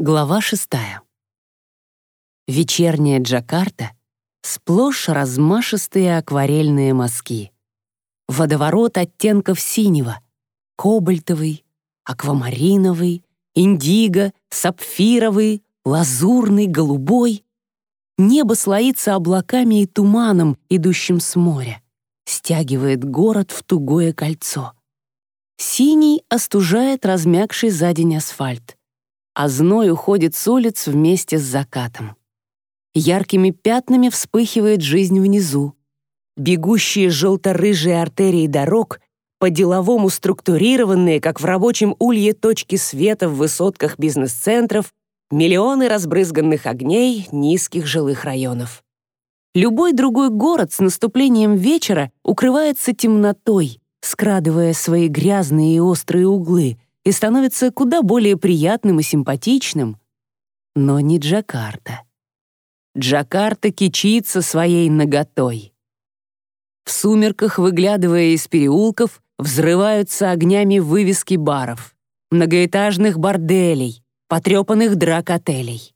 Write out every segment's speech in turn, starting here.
Глава шестая. Вечерняя Джакарта — сплошь размашистые акварельные мазки. Водоворот оттенков синего, кобальтовый, аквамариновый, индиго, сапфировый, лазурный, голубой. Небо слоится облаками и туманом, идущим с моря, стягивает город в тугое кольцо. Синий остужает размягший за день асфальт а зной уходит с улиц вместе с закатом. Яркими пятнами вспыхивает жизнь внизу. Бегущие желто-рыжие артерии дорог, по-деловому структурированные, как в рабочем улье точки света в высотках бизнес-центров, миллионы разбрызганных огней низких жилых районов. Любой другой город с наступлением вечера укрывается темнотой, скрадывая свои грязные и острые углы — и становится куда более приятным и симпатичным. Но не Джакарта. Джакарта кичится своей наготой. В сумерках, выглядывая из переулков, взрываются огнями вывески баров, многоэтажных борделей, потрепанных драк-отелей.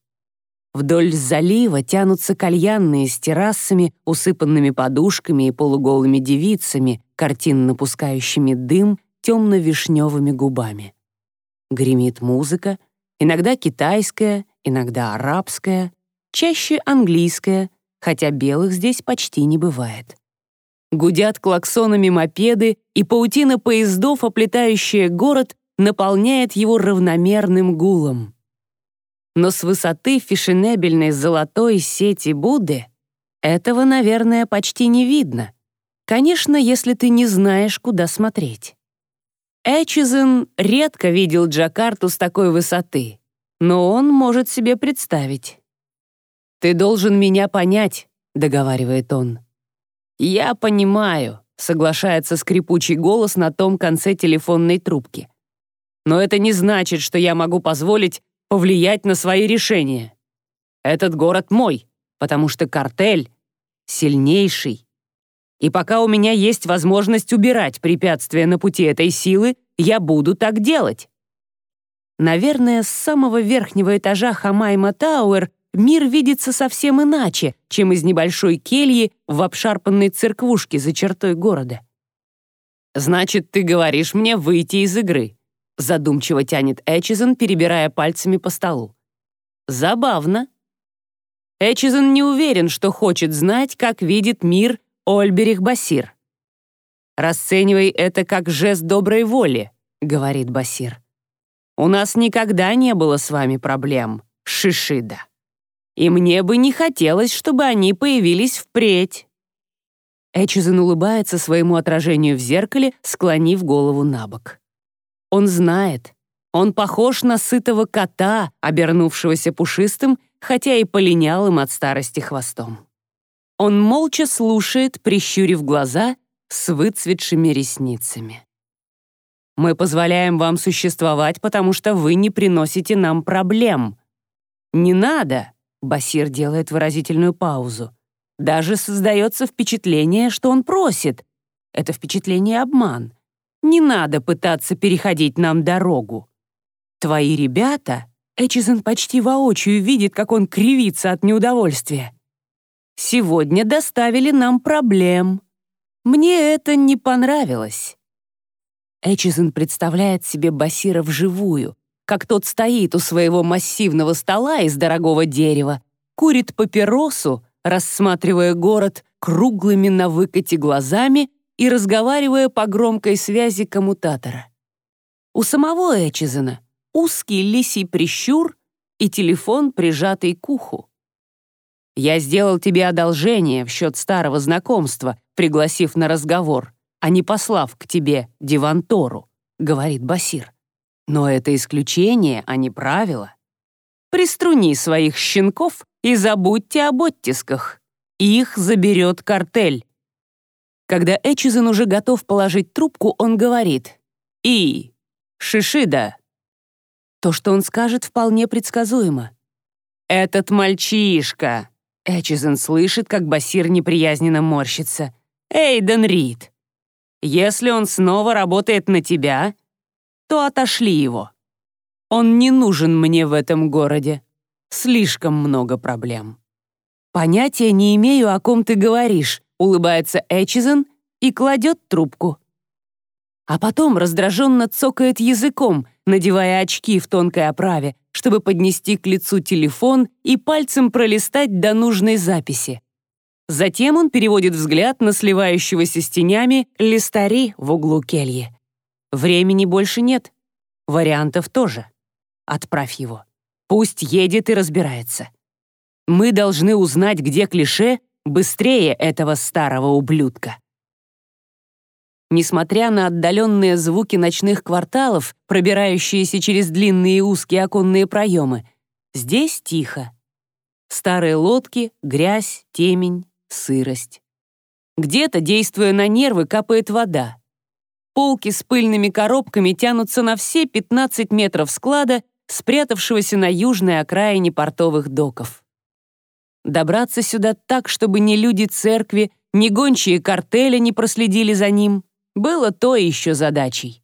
Вдоль залива тянутся кальянные с террасами, усыпанными подушками и полуголыми девицами, картинно пускающими дым темно-вишневыми губами. Гремит музыка, иногда китайская, иногда арабская, чаще английская, хотя белых здесь почти не бывает. Гудят клаксонами мопеды, и паутина поездов, оплетающая город, наполняет его равномерным гулом. Но с высоты фешенебельной золотой сети Будды этого, наверное, почти не видно. Конечно, если ты не знаешь, куда смотреть. Эчизен редко видел Джакарту с такой высоты, но он может себе представить. «Ты должен меня понять», — договаривает он. «Я понимаю», — соглашается скрипучий голос на том конце телефонной трубки. «Но это не значит, что я могу позволить повлиять на свои решения. Этот город мой, потому что картель сильнейший, и пока у меня есть возможность убирать препятствия на пути этой силы, я буду так делать. Наверное, с самого верхнего этажа Хамайма Тауэр мир видится совсем иначе, чем из небольшой кельи в обшарпанной церквушке за чертой города. «Значит, ты говоришь мне выйти из игры», задумчиво тянет Эчизен, перебирая пальцами по столу. «Забавно». Эчизен не уверен, что хочет знать, как видит мир Ольберих Басир. «Расценивай это как жест доброй воли», — говорит Басир. «У нас никогда не было с вами проблем, Шишида. И мне бы не хотелось, чтобы они появились впредь». Эчизен улыбается своему отражению в зеркале, склонив голову на бок. Он знает, он похож на сытого кота, обернувшегося пушистым, хотя и полинялым от старости хвостом. Он молча слушает, прищурив глаза с выцветшими ресницами. «Мы позволяем вам существовать, потому что вы не приносите нам проблем». «Не надо», — Басир делает выразительную паузу. «Даже создается впечатление, что он просит. Это впечатление обман. Не надо пытаться переходить нам дорогу. Твои ребята...» Эчизен почти воочию видит, как он кривится от неудовольствия сегодня доставили нам проблем. Мне это не понравилось». Эчизен представляет себе Басира вживую, как тот стоит у своего массивного стола из дорогого дерева, курит папиросу, рассматривая город круглыми на выкате глазами и разговаривая по громкой связи коммутатора. У самого Эчизена узкий лисий прищур и телефон, прижатый к уху. Я сделал тебе одолжение в счет старого знакомства, пригласив на разговор, а не послав к тебе Дивантору», — говорит Басир. «Но это исключение, а не правило. Приструни своих щенков и забудьте об оттисках. Их заберет картель». Когда Эчизен уже готов положить трубку, он говорит «И, Шишида». То, что он скажет, вполне предсказуемо. «Этот мальчишка, Эчизен слышит, как Басир неприязненно морщится. «Эйден Рид, если он снова работает на тебя, то отошли его». Он не нужен мне в этом городе. Слишком много проблем». «Понятия не имею, о ком ты говоришь», — улыбается Эчизен и кладет трубку. А потом раздраженно цокает языком, надевая очки в тонкой оправе, чтобы поднести к лицу телефон и пальцем пролистать до нужной записи. Затем он переводит взгляд на сливающегося с тенями листари в углу кельи. Времени больше нет. Вариантов тоже. Отправь его. Пусть едет и разбирается. Мы должны узнать, где клише, быстрее этого старого ублюдка. Несмотря на отдаленные звуки ночных кварталов, пробирающиеся через длинные узкие оконные проемы, здесь тихо. Старые лодки, грязь, темень, сырость. Где-то, действуя на нервы, капает вода. Полки с пыльными коробками тянутся на все 15 метров склада, спрятавшегося на южной окраине портовых доков. Добраться сюда так, чтобы ни люди церкви, ни гончие картеля не проследили за ним, было то еще задачей.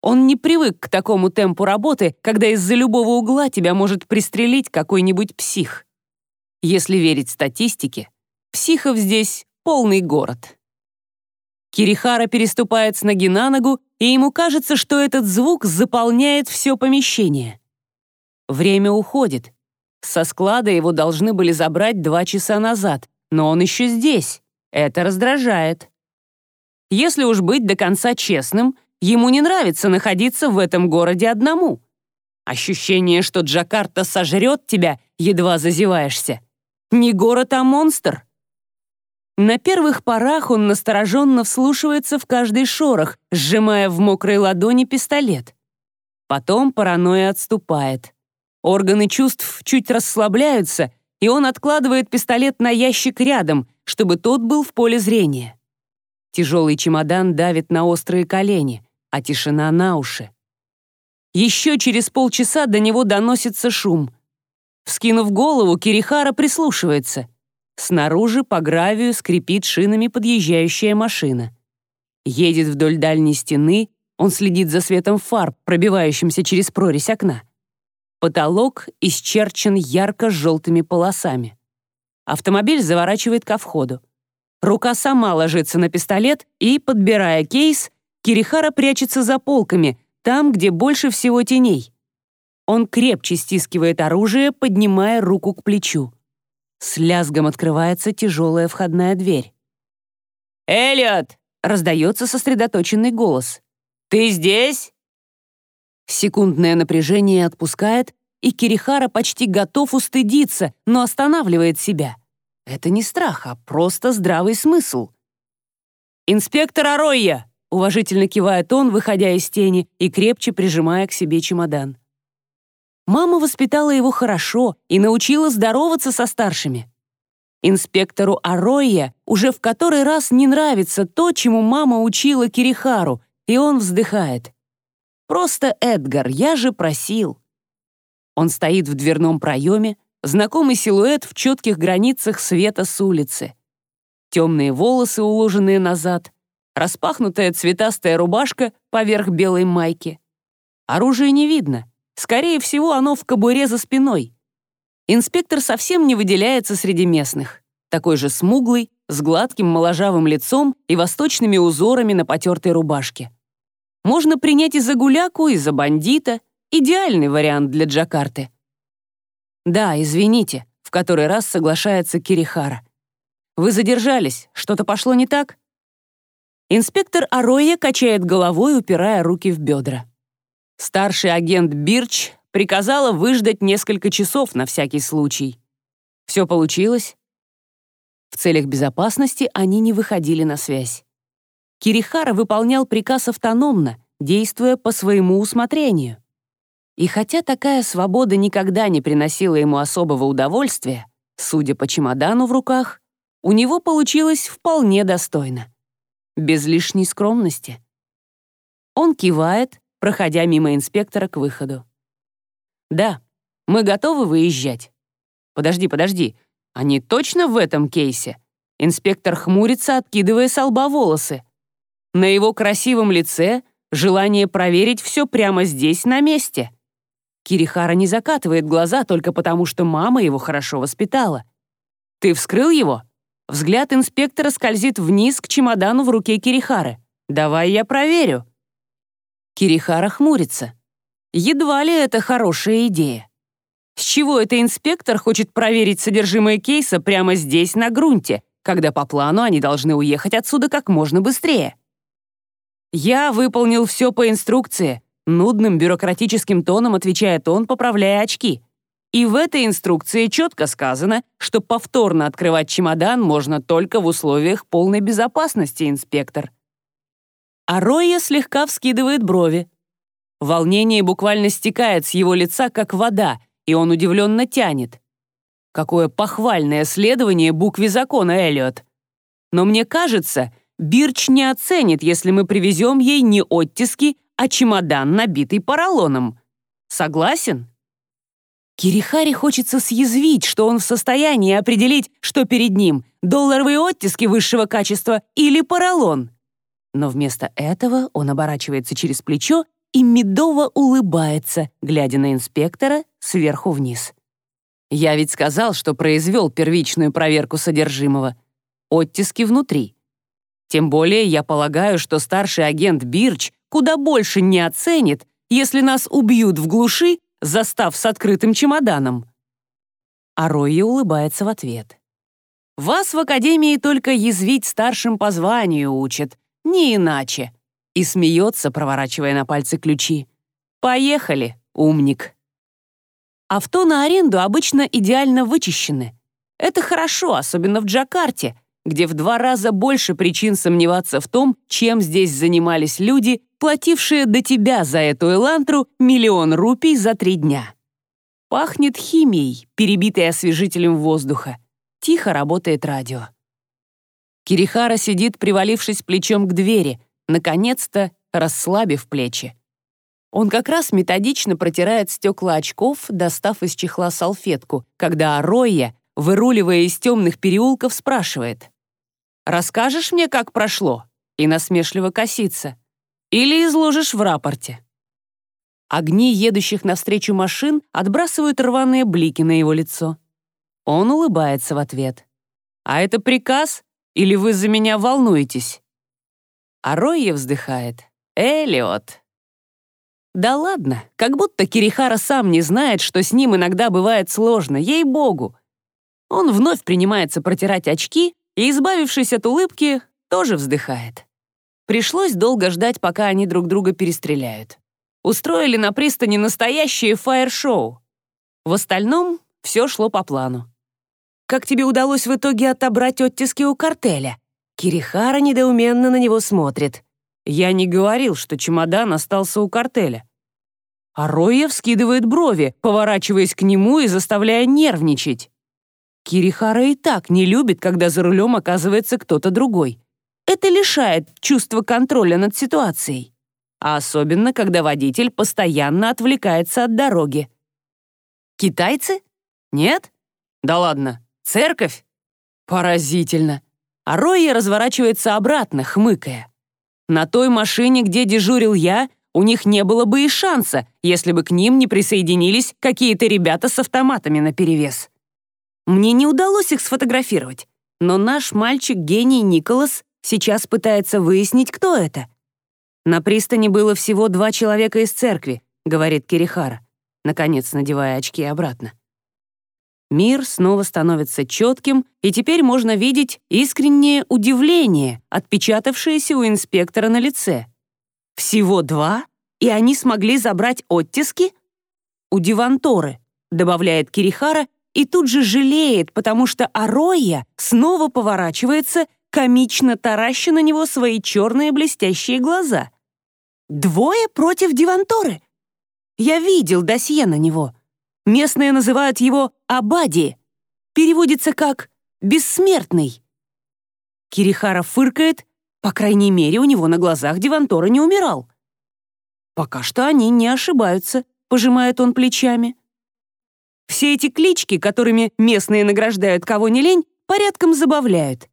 Он не привык к такому темпу работы, когда из-за любого угла тебя может пристрелить какой-нибудь псих. Если верить статистике, психов здесь полный город. Кирихара переступает с ноги на ногу, и ему кажется, что этот звук заполняет все помещение. Время уходит, со склада его должны были забрать два часа назад, но он еще здесь. Это раздражает. Если уж быть до конца честным, ему не нравится находиться в этом городе одному. Ощущение, что Джакарта сожрет тебя, едва зазеваешься. Не город, а монстр. На первых порах он настороженно вслушивается в каждый шорох, сжимая в мокрой ладони пистолет. Потом паранойя отступает. Органы чувств чуть расслабляются, и он откладывает пистолет на ящик рядом, чтобы тот был в поле зрения. Тяжелый чемодан давит на острые колени, а тишина на уши. Еще через полчаса до него доносится шум. Вскинув голову, Кирихара прислушивается. Снаружи по гравию скрипит шинами подъезжающая машина. Едет вдоль дальней стены, он следит за светом фар, пробивающимся через прорезь окна. Потолок исчерчен ярко-желтыми полосами. Автомобиль заворачивает ко входу. Рука сама ложится на пистолет и, подбирая кейс, Кирихара прячется за полками, там, где больше всего теней. Он крепче стискивает оружие, поднимая руку к плечу. С лязгом открывается тяжелая входная дверь. «Эллиот!» — раздается сосредоточенный голос. «Ты здесь?» Секундное напряжение отпускает, и Кирихара почти готов устыдиться, но останавливает себя. Это не страх, а просто здравый смысл. «Инспектор Аройя!» — уважительно кивает он, выходя из тени и крепче прижимая к себе чемодан. Мама воспитала его хорошо и научила здороваться со старшими. Инспектору Аройя уже в который раз не нравится то, чему мама учила Кирихару, и он вздыхает. Просто Эдгар, я же просил. Он стоит в дверном проеме, знакомый силуэт в четких границах света с улицы. Темные волосы, уложенные назад, распахнутая цветастая рубашка поверх белой майки. Оружия не видно. Скорее всего, оно в кобуре за спиной. Инспектор совсем не выделяется среди местных. Такой же смуглый, с гладким моложавым лицом и восточными узорами на потертой рубашке. Можно принять и за гуляку, и за бандита. Идеальный вариант для Джакарты. «Да, извините», — в который раз соглашается Кирихара. «Вы задержались, что-то пошло не так?» Инспектор Ароя качает головой, упирая руки в бедра. Старший агент Бирч приказала выждать несколько часов на всякий случай. Все получилось? В целях безопасности они не выходили на связь. Кирихара выполнял приказ автономно, действуя по своему усмотрению. И хотя такая свобода никогда не приносила ему особого удовольствия, судя по чемодану в руках, у него получилось вполне достойно. Без лишней скромности. Он кивает, проходя мимо инспектора к выходу. «Да, мы готовы выезжать». «Подожди, подожди, они точно в этом кейсе?» Инспектор хмурится, откидывая с лба волосы. На его красивом лице желание проверить все прямо здесь, на месте. Кирихара не закатывает глаза только потому, что мама его хорошо воспитала. «Ты вскрыл его?» Взгляд инспектора скользит вниз к чемодану в руке Кирихары. «Давай я проверю». Кирихара хмурится. Едва ли это хорошая идея. С чего это инспектор хочет проверить содержимое кейса прямо здесь, на грунте, когда по плану они должны уехать отсюда как можно быстрее? «Я выполнил все по инструкции», — нудным бюрократическим тоном отвечает он, поправляя очки. И в этой инструкции четко сказано, что повторно открывать чемодан можно только в условиях полной безопасности, инспектор. А Ройя слегка вскидывает брови. Волнение буквально стекает с его лица, как вода, и он удивленно тянет. Какое похвальное следование букве закона, Эллиот. Но мне кажется, Бирч не оценит, если мы привезем ей не оттиски, а чемодан, набитый поролоном. Согласен? Кирихари хочется съязвить, что он в состоянии определить, что перед ним — долларовые оттиски высшего качества или поролон. Но вместо этого он оборачивается через плечо и медово улыбается, глядя на инспектора сверху вниз. «Я ведь сказал, что произвел первичную проверку содержимого. Оттиски внутри. Тем более я полагаю, что старший агент Бирч куда больше не оценит, если нас убьют в глуши, застав с открытым чемоданом». А Ройи улыбается в ответ. «Вас в Академии только язвить старшим по званию учат, не иначе и смеется, проворачивая на пальцы ключи. «Поехали, умник!» Авто на аренду обычно идеально вычищены. Это хорошо, особенно в Джакарте, где в два раза больше причин сомневаться в том, чем здесь занимались люди, платившие до тебя за эту элантру миллион рупий за три дня. Пахнет химией, перебитой освежителем воздуха. Тихо работает радио. Кирихара сидит, привалившись плечом к двери — наконец-то расслабив плечи. Он как раз методично протирает стекла очков, достав из чехла салфетку, когда Аройя, выруливая из темных переулков, спрашивает. «Расскажешь мне, как прошло?» и насмешливо косится. «Или изложишь в рапорте?» Огни едущих навстречу машин отбрасывают рваные блики на его лицо. Он улыбается в ответ. «А это приказ? Или вы за меня волнуетесь?» А Ройя вздыхает. «Элиот». Да ладно, как будто Кирихара сам не знает, что с ним иногда бывает сложно, ей-богу. Он вновь принимается протирать очки и, избавившись от улыбки, тоже вздыхает. Пришлось долго ждать, пока они друг друга перестреляют. Устроили на пристани настоящее фаер-шоу. В остальном все шло по плану. «Как тебе удалось в итоге отобрать оттиски у картеля?» Кирихара недоуменно на него смотрит. Я не говорил, что чемодан остался у картеля. А Ройя вскидывает брови, поворачиваясь к нему и заставляя нервничать. Кирихара и так не любит, когда за рулем оказывается кто-то другой. Это лишает чувства контроля над ситуацией. А особенно, когда водитель постоянно отвлекается от дороги. Китайцы? Нет? Да ладно. Церковь? Поразительно а Ройя разворачивается обратно, хмыкая. На той машине, где дежурил я, у них не было бы и шанса, если бы к ним не присоединились какие-то ребята с автоматами наперевес. Мне не удалось их сфотографировать, но наш мальчик-гений Николас сейчас пытается выяснить, кто это. На пристани было всего два человека из церкви, говорит Кирихара, наконец надевая очки обратно. Мир снова становится четким, и теперь можно видеть искреннее удивление, отпечатавшееся у инспектора на лице. Всего два, и они смогли забрать оттиски? У Диванторы, добавляет Кирихара, и тут же жалеет, потому что Ароя снова поворачивается, комично тараща на него свои черные блестящие глаза. Двое против Диванторы? Я видел досье на него. Местные называют его Абади. Переводится как «бессмертный». Кирихара фыркает, по крайней мере, у него на глазах Дивантора не умирал. Пока что они не ошибаются, пожимает он плечами. Все эти клички, которыми местные награждают кого не лень, порядком забавляют.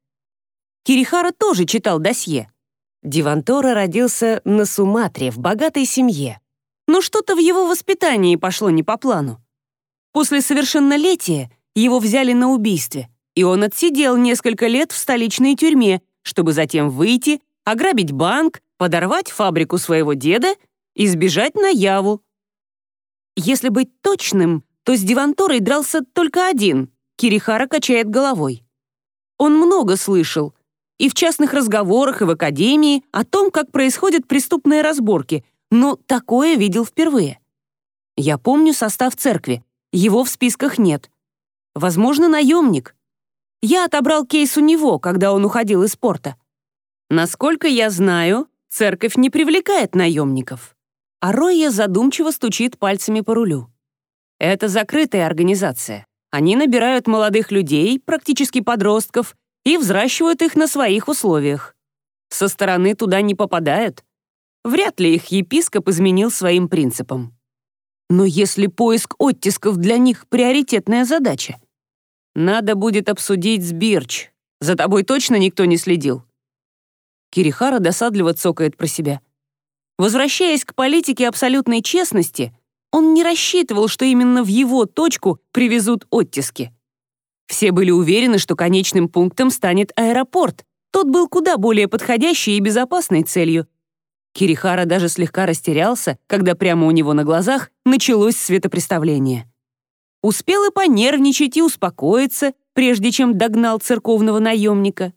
Кирихара тоже читал досье. Дивантора родился на Суматре в богатой семье. но что-то в его воспитании пошло не по плану. После совершеннолетия его взяли на убийстве, и он отсидел несколько лет в столичной тюрьме, чтобы затем выйти, ограбить банк, подорвать фабрику своего деда и сбежать на Яву. Если быть точным, то с Диванторой дрался только один. Кирихара качает головой. Он много слышал, и в частных разговорах, и в академии, о том, как происходят преступные разборки, но такое видел впервые. Я помню состав церкви, его в списках нет. Возможно, наемник. Я отобрал кейс у него, когда он уходил из порта. Насколько я знаю, церковь не привлекает наемников. А Ройя задумчиво стучит пальцами по рулю. Это закрытая организация. Они набирают молодых людей, практически подростков, и взращивают их на своих условиях. Со стороны туда не попадают. Вряд ли их епископ изменил своим принципам. Но если поиск оттисков для них — приоритетная задача, надо будет обсудить с Бирч. За тобой точно никто не следил? Кирихара досадливо цокает про себя. Возвращаясь к политике абсолютной честности, он не рассчитывал, что именно в его точку привезут оттиски. Все были уверены, что конечным пунктом станет аэропорт. Тот был куда более подходящей и безопасной целью. Кирихара даже слегка растерялся, когда прямо у него на глазах началось светопреставление. Успел и понервничать и успокоиться, прежде чем догнал церковного наемника.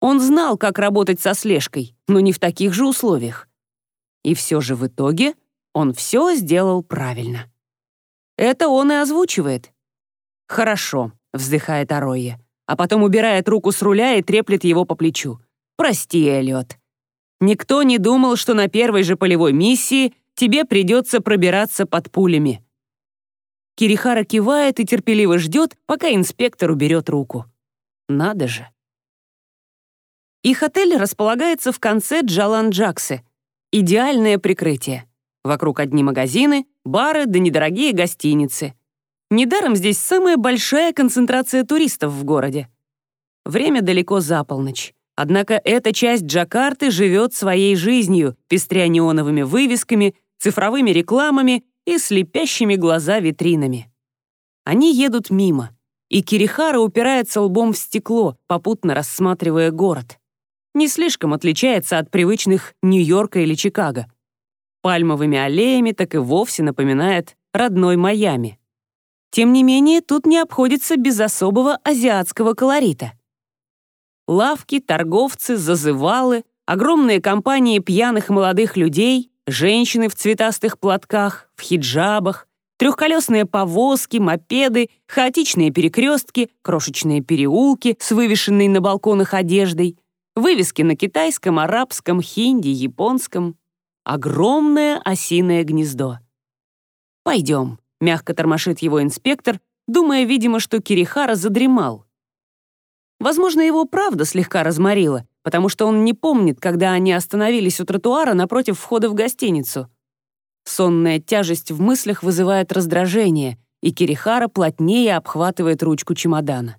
Он знал, как работать со слежкой, но не в таких же условиях. И все же в итоге он все сделал правильно. Это он и озвучивает. «Хорошо», — вздыхает Аройя, а потом убирает руку с руля и треплет его по плечу. «Прости, Эллиот. Никто не думал, что на первой же полевой миссии тебе придется пробираться под пулями». Кирихара кивает и терпеливо ждет, пока инспектор уберет руку. Надо же. Их отель располагается в конце Джалан-Джаксы. Идеальное прикрытие. Вокруг одни магазины, бары да недорогие гостиницы. Недаром здесь самая большая концентрация туристов в городе. Время далеко за полночь. Однако эта часть Джакарты живет своей жизнью, пестря неоновыми вывесками, цифровыми рекламами и слепящими глаза витринами. Они едут мимо, и Кирихара упирается лбом в стекло, попутно рассматривая город. Не слишком отличается от привычных Нью-Йорка или Чикаго. Пальмовыми аллеями так и вовсе напоминает родной Майами. Тем не менее, тут не обходится без особого азиатского колорита. Лавки, торговцы, зазывалы, огромные компании пьяных молодых людей, женщины в цветастых платках, в хиджабах, трехколесные повозки, мопеды, хаотичные перекрестки, крошечные переулки с вывешенной на балконах одеждой, вывески на китайском, арабском, хинди, японском. Огромное осиное гнездо. «Пойдем», Мягко тормошит его инспектор, думая, видимо, что Кирихара задремал. Возможно, его правда слегка разморила, потому что он не помнит, когда они остановились у тротуара напротив входа в гостиницу. Сонная тяжесть в мыслях вызывает раздражение, и Кирихара плотнее обхватывает ручку чемодана.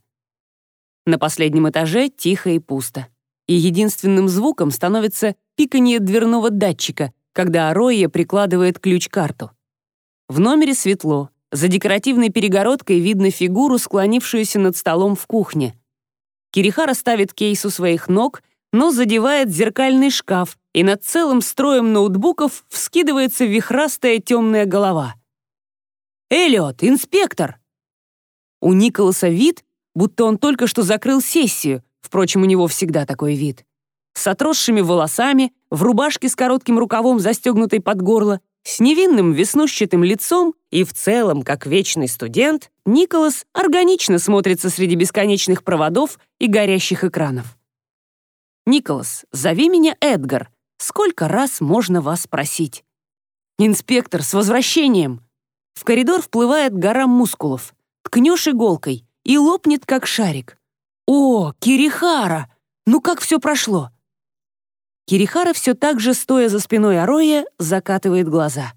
На последнем этаже тихо и пусто. И единственным звуком становится пиканье дверного датчика, когда Ароя прикладывает ключ-карту. В номере светло. За декоративной перегородкой видно фигуру, склонившуюся над столом в кухне. Кирихара ставит кейс у своих ног, но задевает зеркальный шкаф, и над целым строем ноутбуков вскидывается вихрастая темная голова. «Эллиот, инспектор!» У Николаса вид, будто он только что закрыл сессию, впрочем, у него всегда такой вид. С отросшими волосами, в рубашке с коротким рукавом, застегнутой под горло, с невинным веснущатым лицом и в целом, как вечный студент, Николас органично смотрится среди бесконечных проводов и горящих экранов. «Николас, зови меня Эдгар. Сколько раз можно вас просить?» «Инспектор, с возвращением!» В коридор вплывает гора мускулов. Ткнешь иголкой и лопнет, как шарик. «О, Кирихара! Ну как все прошло?» Кирихара все так же, стоя за спиной Ароя, закатывает глаза.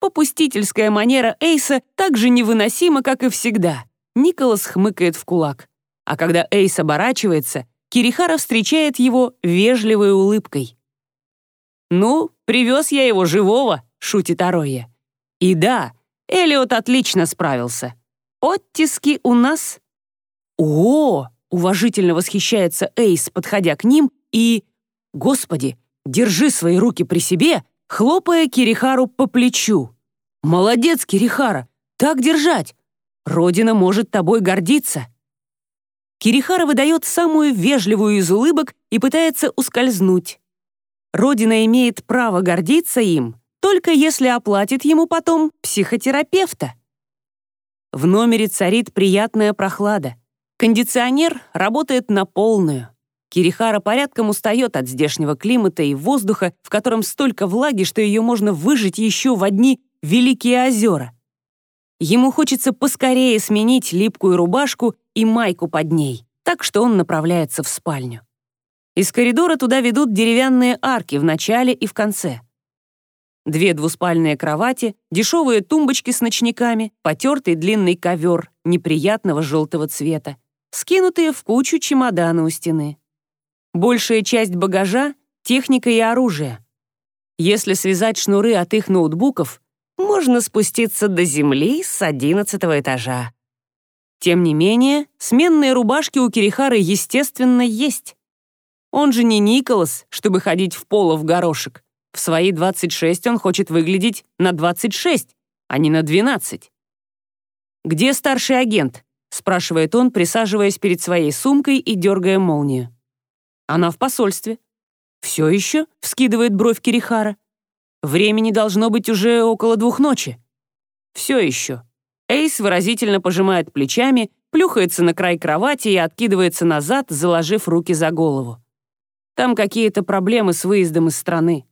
Попустительская манера Эйса так же невыносима, как и всегда. Николас хмыкает в кулак. А когда Эйс оборачивается, Кирихара встречает его вежливой улыбкой. «Ну, привез я его живого», — шутит Ароя. «И да, Элиот отлично справился. Оттиски у нас...» «О!» — уважительно восхищается Эйс, подходя к ним, и... «Господи, держи свои руки при себе!» хлопая Кирихару по плечу. «Молодец, Кирихара! Так держать! Родина может тобой гордиться!» Кирихара выдает самую вежливую из улыбок и пытается ускользнуть. Родина имеет право гордиться им, только если оплатит ему потом психотерапевта. В номере царит приятная прохлада. Кондиционер работает на полную. Кирихара порядком устает от здешнего климата и воздуха, в котором столько влаги, что ее можно выжить еще в одни Великие озера. Ему хочется поскорее сменить липкую рубашку и майку под ней, так что он направляется в спальню. Из коридора туда ведут деревянные арки в начале и в конце. Две двуспальные кровати, дешевые тумбочки с ночниками, потертый длинный ковер неприятного желтого цвета, скинутые в кучу чемоданы у стены. Большая часть багажа — техника и оружие. Если связать шнуры от их ноутбуков, можно спуститься до земли с одиннадцатого этажа. Тем не менее, сменные рубашки у Кирихары, естественно, есть. Он же не Николас, чтобы ходить в поло в горошек. В свои 26 он хочет выглядеть на 26, а не на 12. «Где старший агент?» — спрашивает он, присаживаясь перед своей сумкой и дергая молнию. «Она в посольстве». «Все еще?» — вскидывает бровь Кирихара. Времени должно быть уже около двух ночи. Все еще. Эйс выразительно пожимает плечами, плюхается на край кровати и откидывается назад, заложив руки за голову. Там какие-то проблемы с выездом из страны.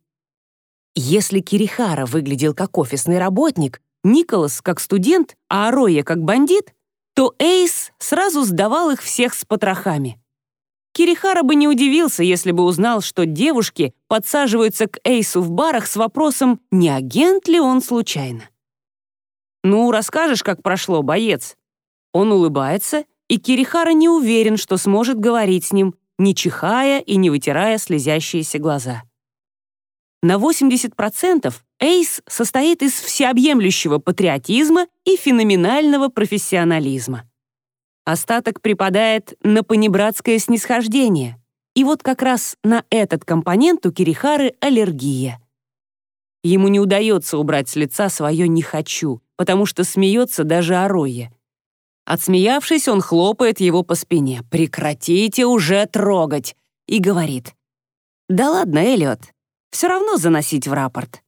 Если Кирихара выглядел как офисный работник, Николас как студент, а Ароя как бандит, то Эйс сразу сдавал их всех с потрохами. Кирихара бы не удивился, если бы узнал, что девушки подсаживаются к Эйсу в барах с вопросом, не агент ли он случайно. «Ну, расскажешь, как прошло, боец?» Он улыбается, и Кирихара не уверен, что сможет говорить с ним, не чихая и не вытирая слезящиеся глаза. На 80% Эйс состоит из всеобъемлющего патриотизма и феноменального профессионализма. Остаток припадает на понебратское снисхождение. И вот как раз на этот компонент у Кирихары аллергия. Ему не удается убрать с лица свое «не хочу», потому что смеется даже Ароя. Отсмеявшись, он хлопает его по спине. «Прекратите уже трогать!» и говорит. «Да ладно, Эллиот, все равно заносить в рапорт».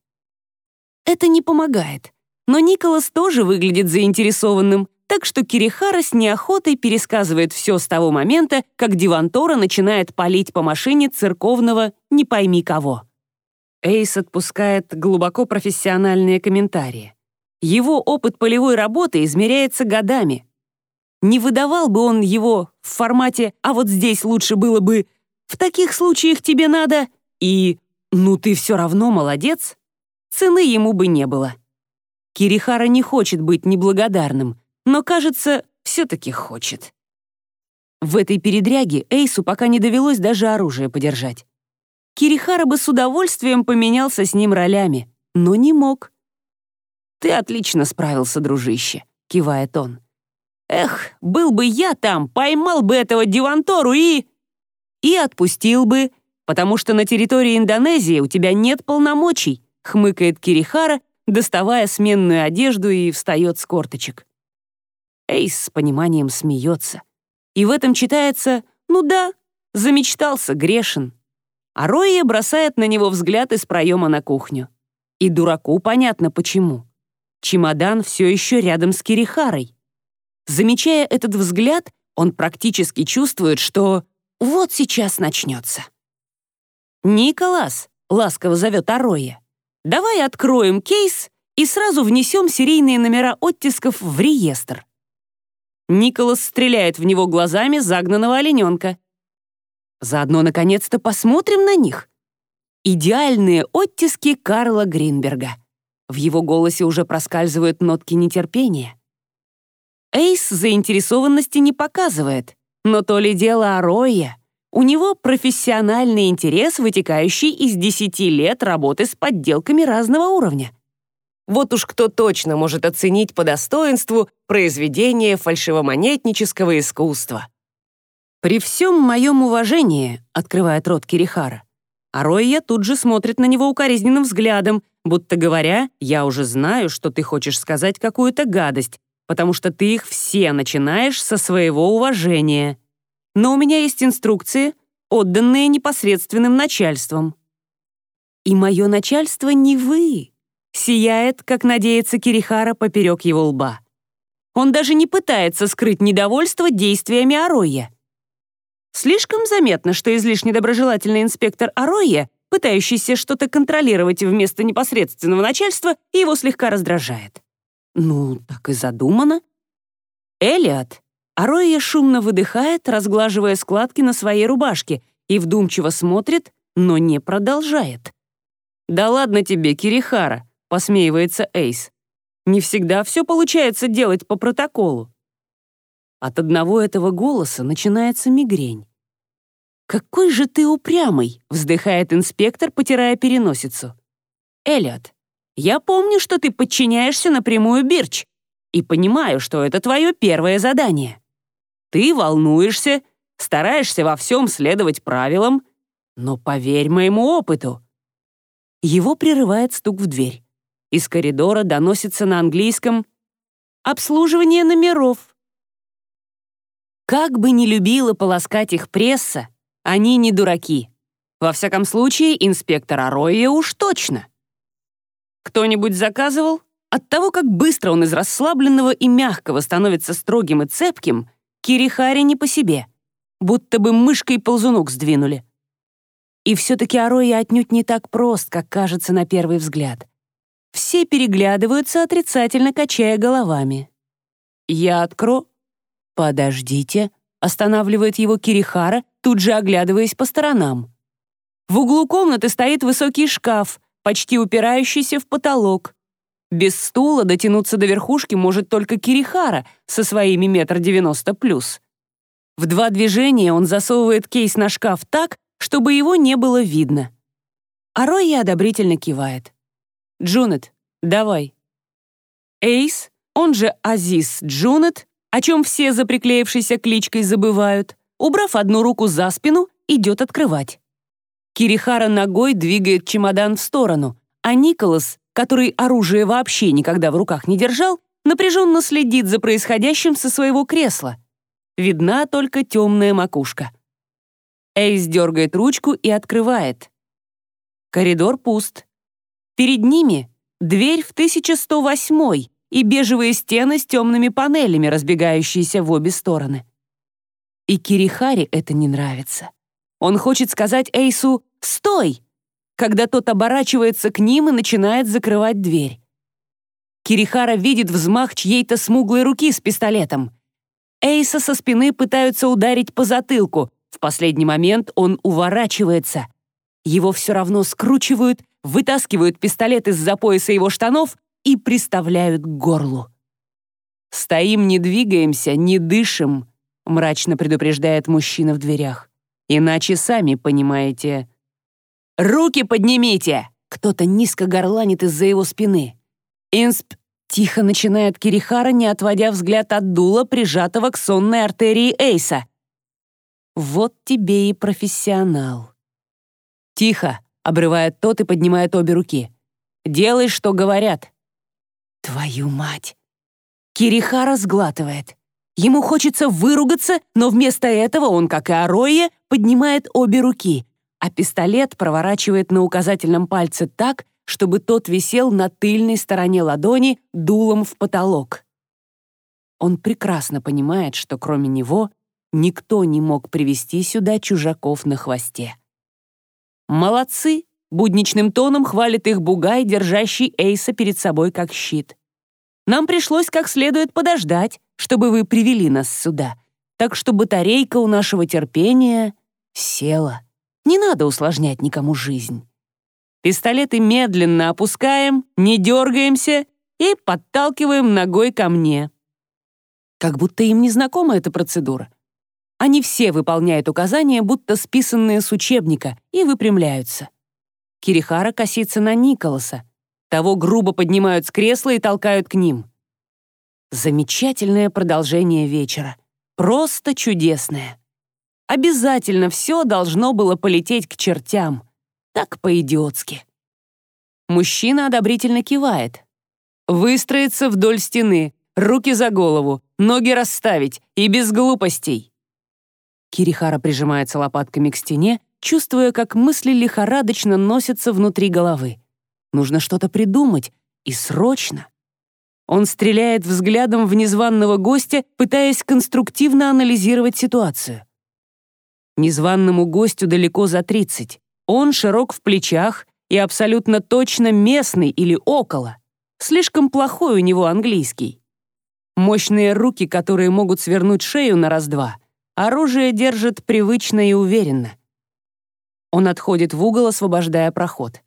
Это не помогает, но Николас тоже выглядит заинтересованным, так что Кирихара с неохотой пересказывает все с того момента, как Дивантора начинает палить по машине церковного «не пойми кого». Эйс отпускает глубоко профессиональные комментарии. Его опыт полевой работы измеряется годами. Не выдавал бы он его в формате «а вот здесь лучше было бы», «в таких случаях тебе надо» и «ну ты все равно молодец», цены ему бы не было. Кирихара не хочет быть неблагодарным, но, кажется, все-таки хочет. В этой передряге Эйсу пока не довелось даже оружие подержать. Кирихара бы с удовольствием поменялся с ним ролями, но не мог. «Ты отлично справился, дружище», — кивает он. «Эх, был бы я там, поймал бы этого Дивантору и...» «И отпустил бы, потому что на территории Индонезии у тебя нет полномочий», — хмыкает Кирихара, доставая сменную одежду и встает с корточек. Эйс с пониманием смеется. И в этом читается «ну да, замечтался, грешен». А Ройя бросает на него взгляд из проема на кухню. И дураку понятно почему. Чемодан все еще рядом с Кирихарой. Замечая этот взгляд, он практически чувствует, что вот сейчас начнется. «Николас», — ласково зовет Ароя, «давай откроем кейс и сразу внесем серийные номера оттисков в реестр. Николас стреляет в него глазами загнанного олененка. Заодно, наконец-то, посмотрим на них. Идеальные оттиски Карла Гринберга. В его голосе уже проскальзывают нотки нетерпения. Эйс заинтересованности не показывает, но то ли дело о Рое. У него профессиональный интерес, вытекающий из 10 лет работы с подделками разного уровня. Вот уж кто точно может оценить по достоинству произведение фальшивомонетнического искусства. «При всем моем уважении», — открывает рот Кирихара, Аройя тут же смотрит на него укоризненным взглядом, будто говоря, «Я уже знаю, что ты хочешь сказать какую-то гадость, потому что ты их все начинаешь со своего уважения. Но у меня есть инструкции, отданные непосредственным начальством». «И мое начальство не вы», Сияет, как надеется Кирихара, поперек его лба. Он даже не пытается скрыть недовольство действиями Ароя. Слишком заметно, что излишне доброжелательный инспектор Ароя, пытающийся что-то контролировать вместо непосредственного начальства, его слегка раздражает. Ну, так и задумано. Элиот. Ароя шумно выдыхает, разглаживая складки на своей рубашке, и вдумчиво смотрит, но не продолжает. «Да ладно тебе, Кирихара посмеивается Эйс. Не всегда все получается делать по протоколу. От одного этого голоса начинается мигрень. «Какой же ты упрямый!» — вздыхает инспектор, потирая переносицу. «Эллиот, я помню, что ты подчиняешься напрямую Бирч, и понимаю, что это твое первое задание. Ты волнуешься, стараешься во всем следовать правилам, но поверь моему опыту». Его прерывает стук в дверь. Из коридора доносится на английском «Обслуживание номеров». Как бы ни любила полоскать их пресса, они не дураки. Во всяком случае, инспектор Ароя уж точно. Кто-нибудь заказывал? От того, как быстро он из расслабленного и мягкого становится строгим и цепким, Кирихари не по себе, будто бы мышкой ползунок сдвинули. И все-таки Ароя отнюдь не так прост, как кажется на первый взгляд. Все переглядываются, отрицательно качая головами. «Я откро...» «Подождите», — останавливает его Кирихара, тут же оглядываясь по сторонам. В углу комнаты стоит высокий шкаф, почти упирающийся в потолок. Без стула дотянуться до верхушки может только Кирихара со своими метр девяносто плюс. В два движения он засовывает кейс на шкаф так, чтобы его не было видно. А Рой одобрительно кивает. Джунет, давай». Эйс, он же Азиз Джунет, о чем все за приклеившейся кличкой забывают, убрав одну руку за спину, идет открывать. Кирихара ногой двигает чемодан в сторону, а Николас, который оружие вообще никогда в руках не держал, напряженно следит за происходящим со своего кресла. Видна только темная макушка. Эйс дергает ручку и открывает. Коридор пуст. Перед ними дверь в 1108 и бежевые стены с темными панелями, разбегающиеся в обе стороны. И Кирихари это не нравится. Он хочет сказать Эйсу «Стой!», когда тот оборачивается к ним и начинает закрывать дверь. Кирихара видит взмах чьей-то смуглой руки с пистолетом. Эйса со спины пытаются ударить по затылку. В последний момент он уворачивается. Его все равно скручивают вытаскивают пистолет из-за пояса его штанов и приставляют к горлу. «Стоим, не двигаемся, не дышим», — мрачно предупреждает мужчина в дверях. «Иначе сами понимаете». «Руки поднимите!» — кто-то низко горланит из-за его спины. «Инсп...» — тихо начинает Кирихара, не отводя взгляд от дула, прижатого к сонной артерии Эйса. «Вот тебе и профессионал». «Тихо!» обрывает тот и поднимает обе руки. «Делай, что говорят». «Твою мать!» Кирихара сглатывает. Ему хочется выругаться, но вместо этого он, как и Ароя, поднимает обе руки, а пистолет проворачивает на указательном пальце так, чтобы тот висел на тыльной стороне ладони дулом в потолок. Он прекрасно понимает, что кроме него никто не мог привести сюда чужаков на хвосте. «Молодцы!» — будничным тоном хвалит их Бугай, держащий Эйса перед собой как щит. «Нам пришлось как следует подождать, чтобы вы привели нас сюда, так что батарейка у нашего терпения села. Не надо усложнять никому жизнь. Пистолеты медленно опускаем, не дергаемся и подталкиваем ногой ко мне». Как будто им не знакома эта процедура. Они все выполняют указания, будто списанные с учебника, и выпрямляются. Кирихара косится на Николаса. Того грубо поднимают с кресла и толкают к ним. Замечательное продолжение вечера. Просто чудесное. Обязательно все должно было полететь к чертям. Так по-идиотски. Мужчина одобрительно кивает. Выстроиться вдоль стены, руки за голову, ноги расставить и без глупостей. Кирихара прижимается лопатками к стене, чувствуя, как мысли лихорадочно носятся внутри головы. Нужно что-то придумать, и срочно. Он стреляет взглядом в незваного гостя, пытаясь конструктивно анализировать ситуацию. Незваному гостю далеко за 30. Он широк в плечах и абсолютно точно местный или около. Слишком плохой у него английский. Мощные руки, которые могут свернуть шею на раз-два. Оружие держит привычно и уверенно. Он отходит в угол, освобождая проход.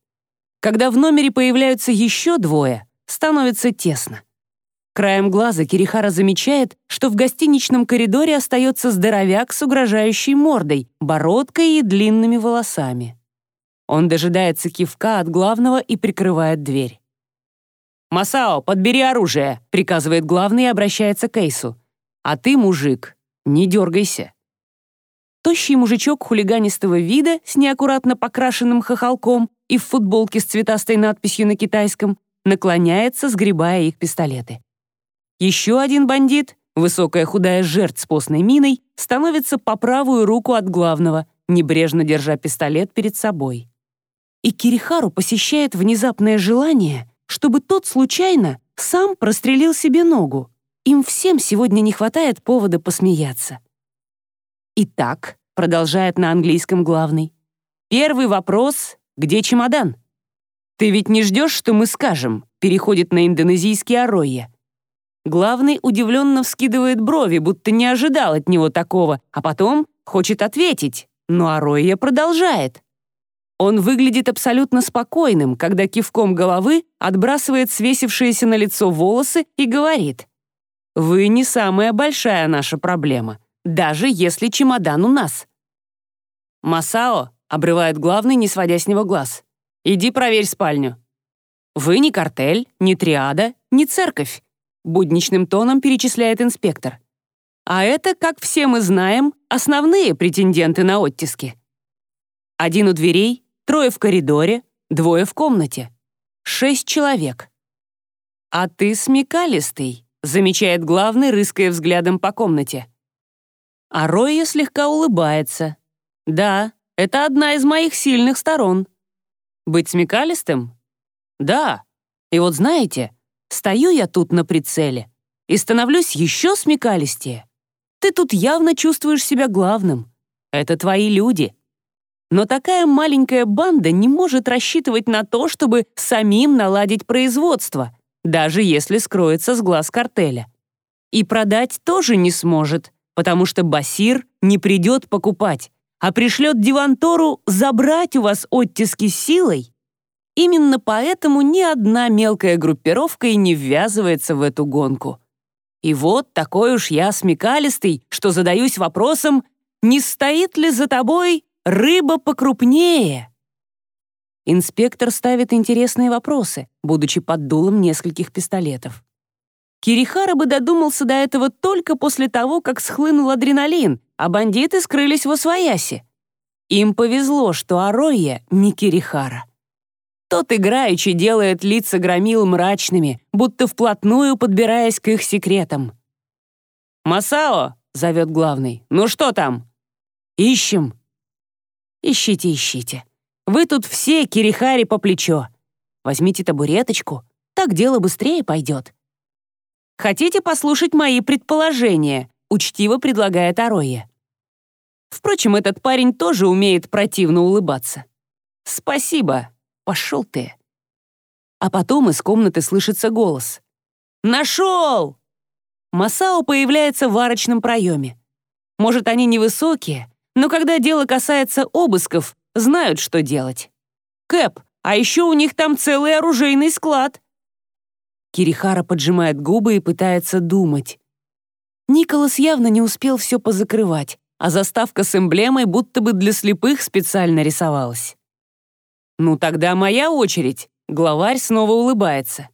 Когда в номере появляются еще двое, становится тесно. Краем глаза Кирихара замечает, что в гостиничном коридоре остается здоровяк с угрожающей мордой, бородкой и длинными волосами. Он дожидается кивка от главного и прикрывает дверь. «Масао, подбери оружие!» — приказывает главный и обращается к Эйсу. «А ты, мужик, не дергайся». Тощий мужичок хулиганистого вида с неаккуратно покрашенным хохолком и в футболке с цветастой надписью на китайском наклоняется, сгребая их пистолеты. Еще один бандит, высокая худая жертв с постной миной, становится по правую руку от главного, небрежно держа пистолет перед собой. И Кирихару посещает внезапное желание — чтобы тот случайно сам прострелил себе ногу. Им всем сегодня не хватает повода посмеяться. «Итак», — продолжает на английском главный, «первый вопрос — где чемодан?» «Ты ведь не ждешь, что мы скажем?» — переходит на индонезийский Аройя. Главный удивленно вскидывает брови, будто не ожидал от него такого, а потом хочет ответить, но Аройя продолжает. Он выглядит абсолютно спокойным, когда кивком головы отбрасывает свесившиеся на лицо волосы и говорит «Вы не самая большая наша проблема, даже если чемодан у нас». «Масао», — обрывает главный, не сводя с него глаз, «иди проверь спальню». «Вы не картель, не триада, не церковь», — будничным тоном перечисляет инспектор. «А это, как все мы знаем, основные претенденты на оттиски». Один у дверей, Трое в коридоре, двое в комнате. Шесть человек. «А ты смекалистый», — замечает главный, рыская взглядом по комнате. А Ройя слегка улыбается. «Да, это одна из моих сильных сторон». «Быть смекалистым?» «Да. И вот знаете, стою я тут на прицеле и становлюсь еще смекалистее. Ты тут явно чувствуешь себя главным. Это твои люди. Но такая маленькая банда не может рассчитывать на то, чтобы самим наладить производство, даже если скроется с глаз картеля. И продать тоже не сможет, потому что Басир не придет покупать, а пришлет Дивантору забрать у вас оттиски силой. Именно поэтому ни одна мелкая группировка и не ввязывается в эту гонку. И вот такой уж я смекалистый, что задаюсь вопросом, не стоит ли за тобой Рыба покрупнее!» Инспектор ставит интересные вопросы, будучи под дулом нескольких пистолетов. Кирихара бы додумался до этого только после того, как схлынул адреналин, а бандиты скрылись во свояси. Им повезло, что Аройя не Кирихара. Тот играючи делает лица громил мрачными, будто вплотную подбираясь к их секретам. «Масао!» — зовет главный. «Ну что там?» «Ищем», Ищите, ищите. Вы тут все кирихари по плечо. Возьмите табуреточку, так дело быстрее пойдет. Хотите послушать мои предположения? Учтиво предлагает Ароя. Впрочем, этот парень тоже умеет противно улыбаться. Спасибо. Пошел ты. А потом из комнаты слышится голос. «Нашел!» Масао появляется в арочном проеме. Может, они невысокие, но когда дело касается обысков, знают, что делать. Кэп, а еще у них там целый оружейный склад. Кирихара поджимает губы и пытается думать. Николас явно не успел все позакрывать, а заставка с эмблемой будто бы для слепых специально рисовалась. «Ну тогда моя очередь», главарь снова улыбается.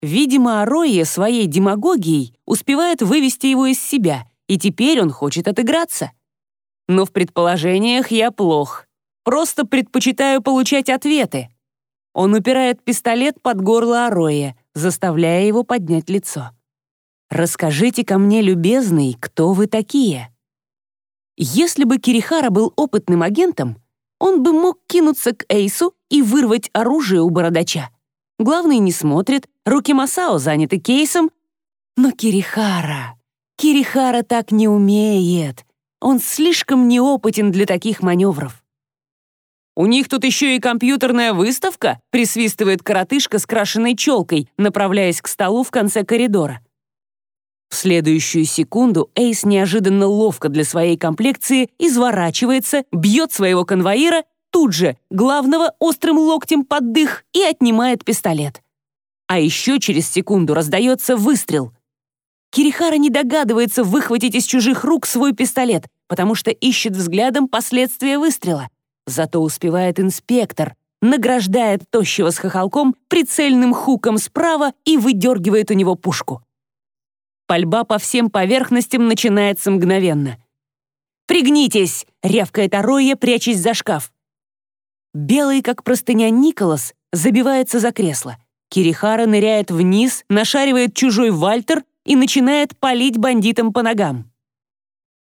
Видимо, Ароя своей демагогией успевает вывести его из себя, и теперь он хочет отыграться. Но в предположениях я плох. Просто предпочитаю получать ответы. Он упирает пистолет под горло Ароя, заставляя его поднять лицо. «Расскажите ко мне, любезный, кто вы такие?» Если бы Кирихара был опытным агентом, он бы мог кинуться к Эйсу и вырвать оружие у бородача. Главный не смотрит, руки Масао заняты кейсом. Но Кирихара... Кирихара так не умеет. Он слишком неопытен для таких маневров. «У них тут еще и компьютерная выставка?» присвистывает коротышка с крашенной челкой, направляясь к столу в конце коридора. В следующую секунду Эйс неожиданно ловко для своей комплекции изворачивается, бьет своего конвоира, тут же главного острым локтем под дых и отнимает пистолет. А еще через секунду раздается выстрел. Кирихара не догадывается выхватить из чужих рук свой пистолет, потому что ищет взглядом последствия выстрела. Зато успевает инспектор, награждает тощего с хохолком прицельным хуком справа и выдергивает у него пушку. Пальба по всем поверхностям начинается мгновенно. «Пригнитесь!» — рявкает Ароя, прячась за шкаф. Белый, как простыня Николас, забивается за кресло. Кирихара ныряет вниз, нашаривает чужой Вальтер и начинает палить бандитам по ногам.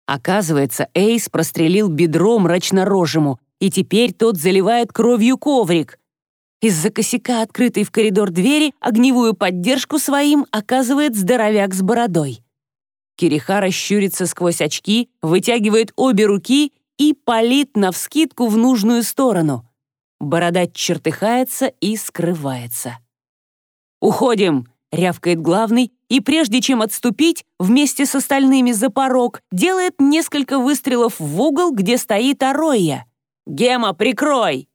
Оказывается, Эйс прострелил бедро мрачнорожему, и теперь тот заливает кровью коврик. Из-за косяка, открытой в коридор двери, огневую поддержку своим оказывает здоровяк с бородой. Кирихара щурится сквозь очки, вытягивает обе руки и палит навскидку в нужную сторону. Бородач чертыхается и скрывается. «Уходим!» — рявкает главный, и прежде чем отступить, вместе с остальными за порог, делает несколько выстрелов в угол, где стоит Ароя. «Гема, прикрой!»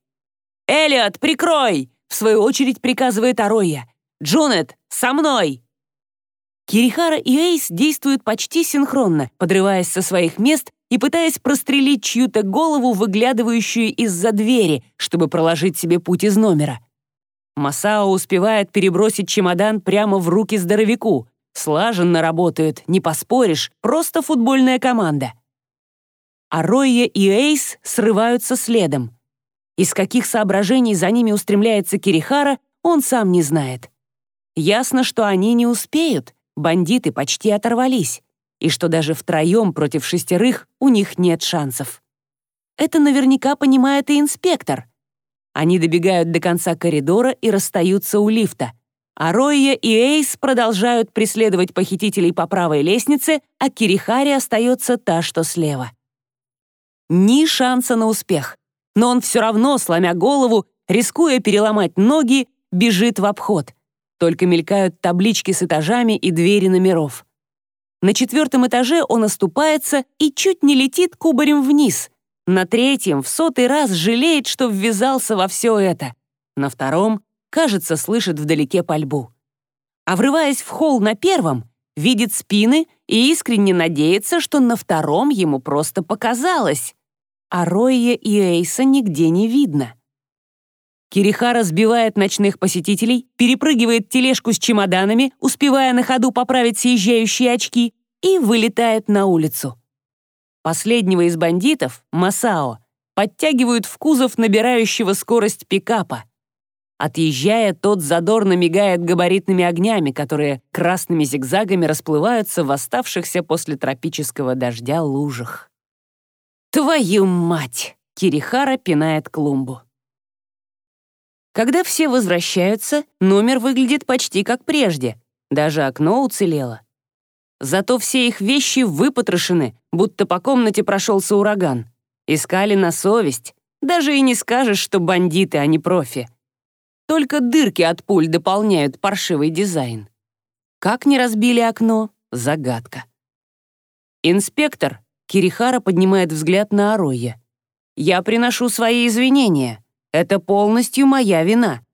«Элиот, прикрой!» — в свою очередь приказывает Ароя. «Джунет, со мной!» Кирихара и Эйс действуют почти синхронно, подрываясь со своих мест и пытаясь прострелить чью-то голову, выглядывающую из-за двери, чтобы проложить себе путь из номера. Масао успевает перебросить чемодан прямо в руки здоровяку. Слаженно работают, не поспоришь, просто футбольная команда. Ароя и Эйс срываются следом. Из каких соображений за ними устремляется Кирихара, он сам не знает. Ясно, что они не успеют, бандиты почти оторвались, и что даже втроем против шестерых у них нет шансов. Это наверняка понимает и инспектор. Они добегают до конца коридора и расстаются у лифта. А Ройя и Эйс продолжают преследовать похитителей по правой лестнице, а Кирихари остается та, что слева. Ни шанса на успех но он все равно, сломя голову, рискуя переломать ноги, бежит в обход. Только мелькают таблички с этажами и двери номеров. На четвертом этаже он оступается и чуть не летит кубарем вниз. На третьем в сотый раз жалеет, что ввязался во все это. На втором, кажется, слышит вдалеке пальбу. А врываясь в холл на первом, видит спины и искренне надеется, что на втором ему просто показалось а Ройя и Эйса нигде не видно. Кирихара сбивает ночных посетителей, перепрыгивает тележку с чемоданами, успевая на ходу поправить съезжающие очки, и вылетает на улицу. Последнего из бандитов, Масао, подтягивают в кузов набирающего скорость пикапа. Отъезжая, тот задорно мигает габаритными огнями, которые красными зигзагами расплываются в оставшихся после тропического дождя лужах. «Твою мать!» — Кирихара пинает клумбу. Когда все возвращаются, номер выглядит почти как прежде. Даже окно уцелело. Зато все их вещи выпотрошены, будто по комнате прошелся ураган. Искали на совесть. Даже и не скажешь, что бандиты, а не профи. Только дырки от пуль дополняют паршивый дизайн. Как не разбили окно — загадка. Инспектор, Кирихара поднимает взгляд на Ароя. «Я приношу свои извинения. Это полностью моя вина.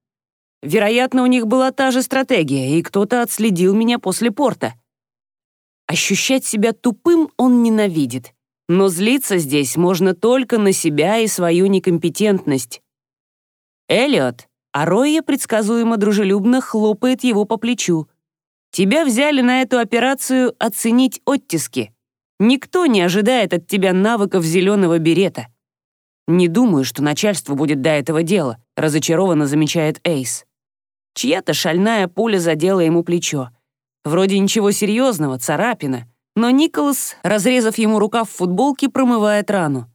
Вероятно, у них была та же стратегия, и кто-то отследил меня после порта. Ощущать себя тупым он ненавидит, но злиться здесь можно только на себя и свою некомпетентность. Элиот, а предсказуемо дружелюбно хлопает его по плечу. «Тебя взяли на эту операцию оценить оттиски. Никто не ожидает от тебя навыков зеленого берета». «Не думаю, что начальство будет до этого дела», разочарованно замечает Эйс. Чья-то шальная пуля задела ему плечо. Вроде ничего серьезного, царапина, но Николас, разрезав ему рукав в футболке, промывает рану.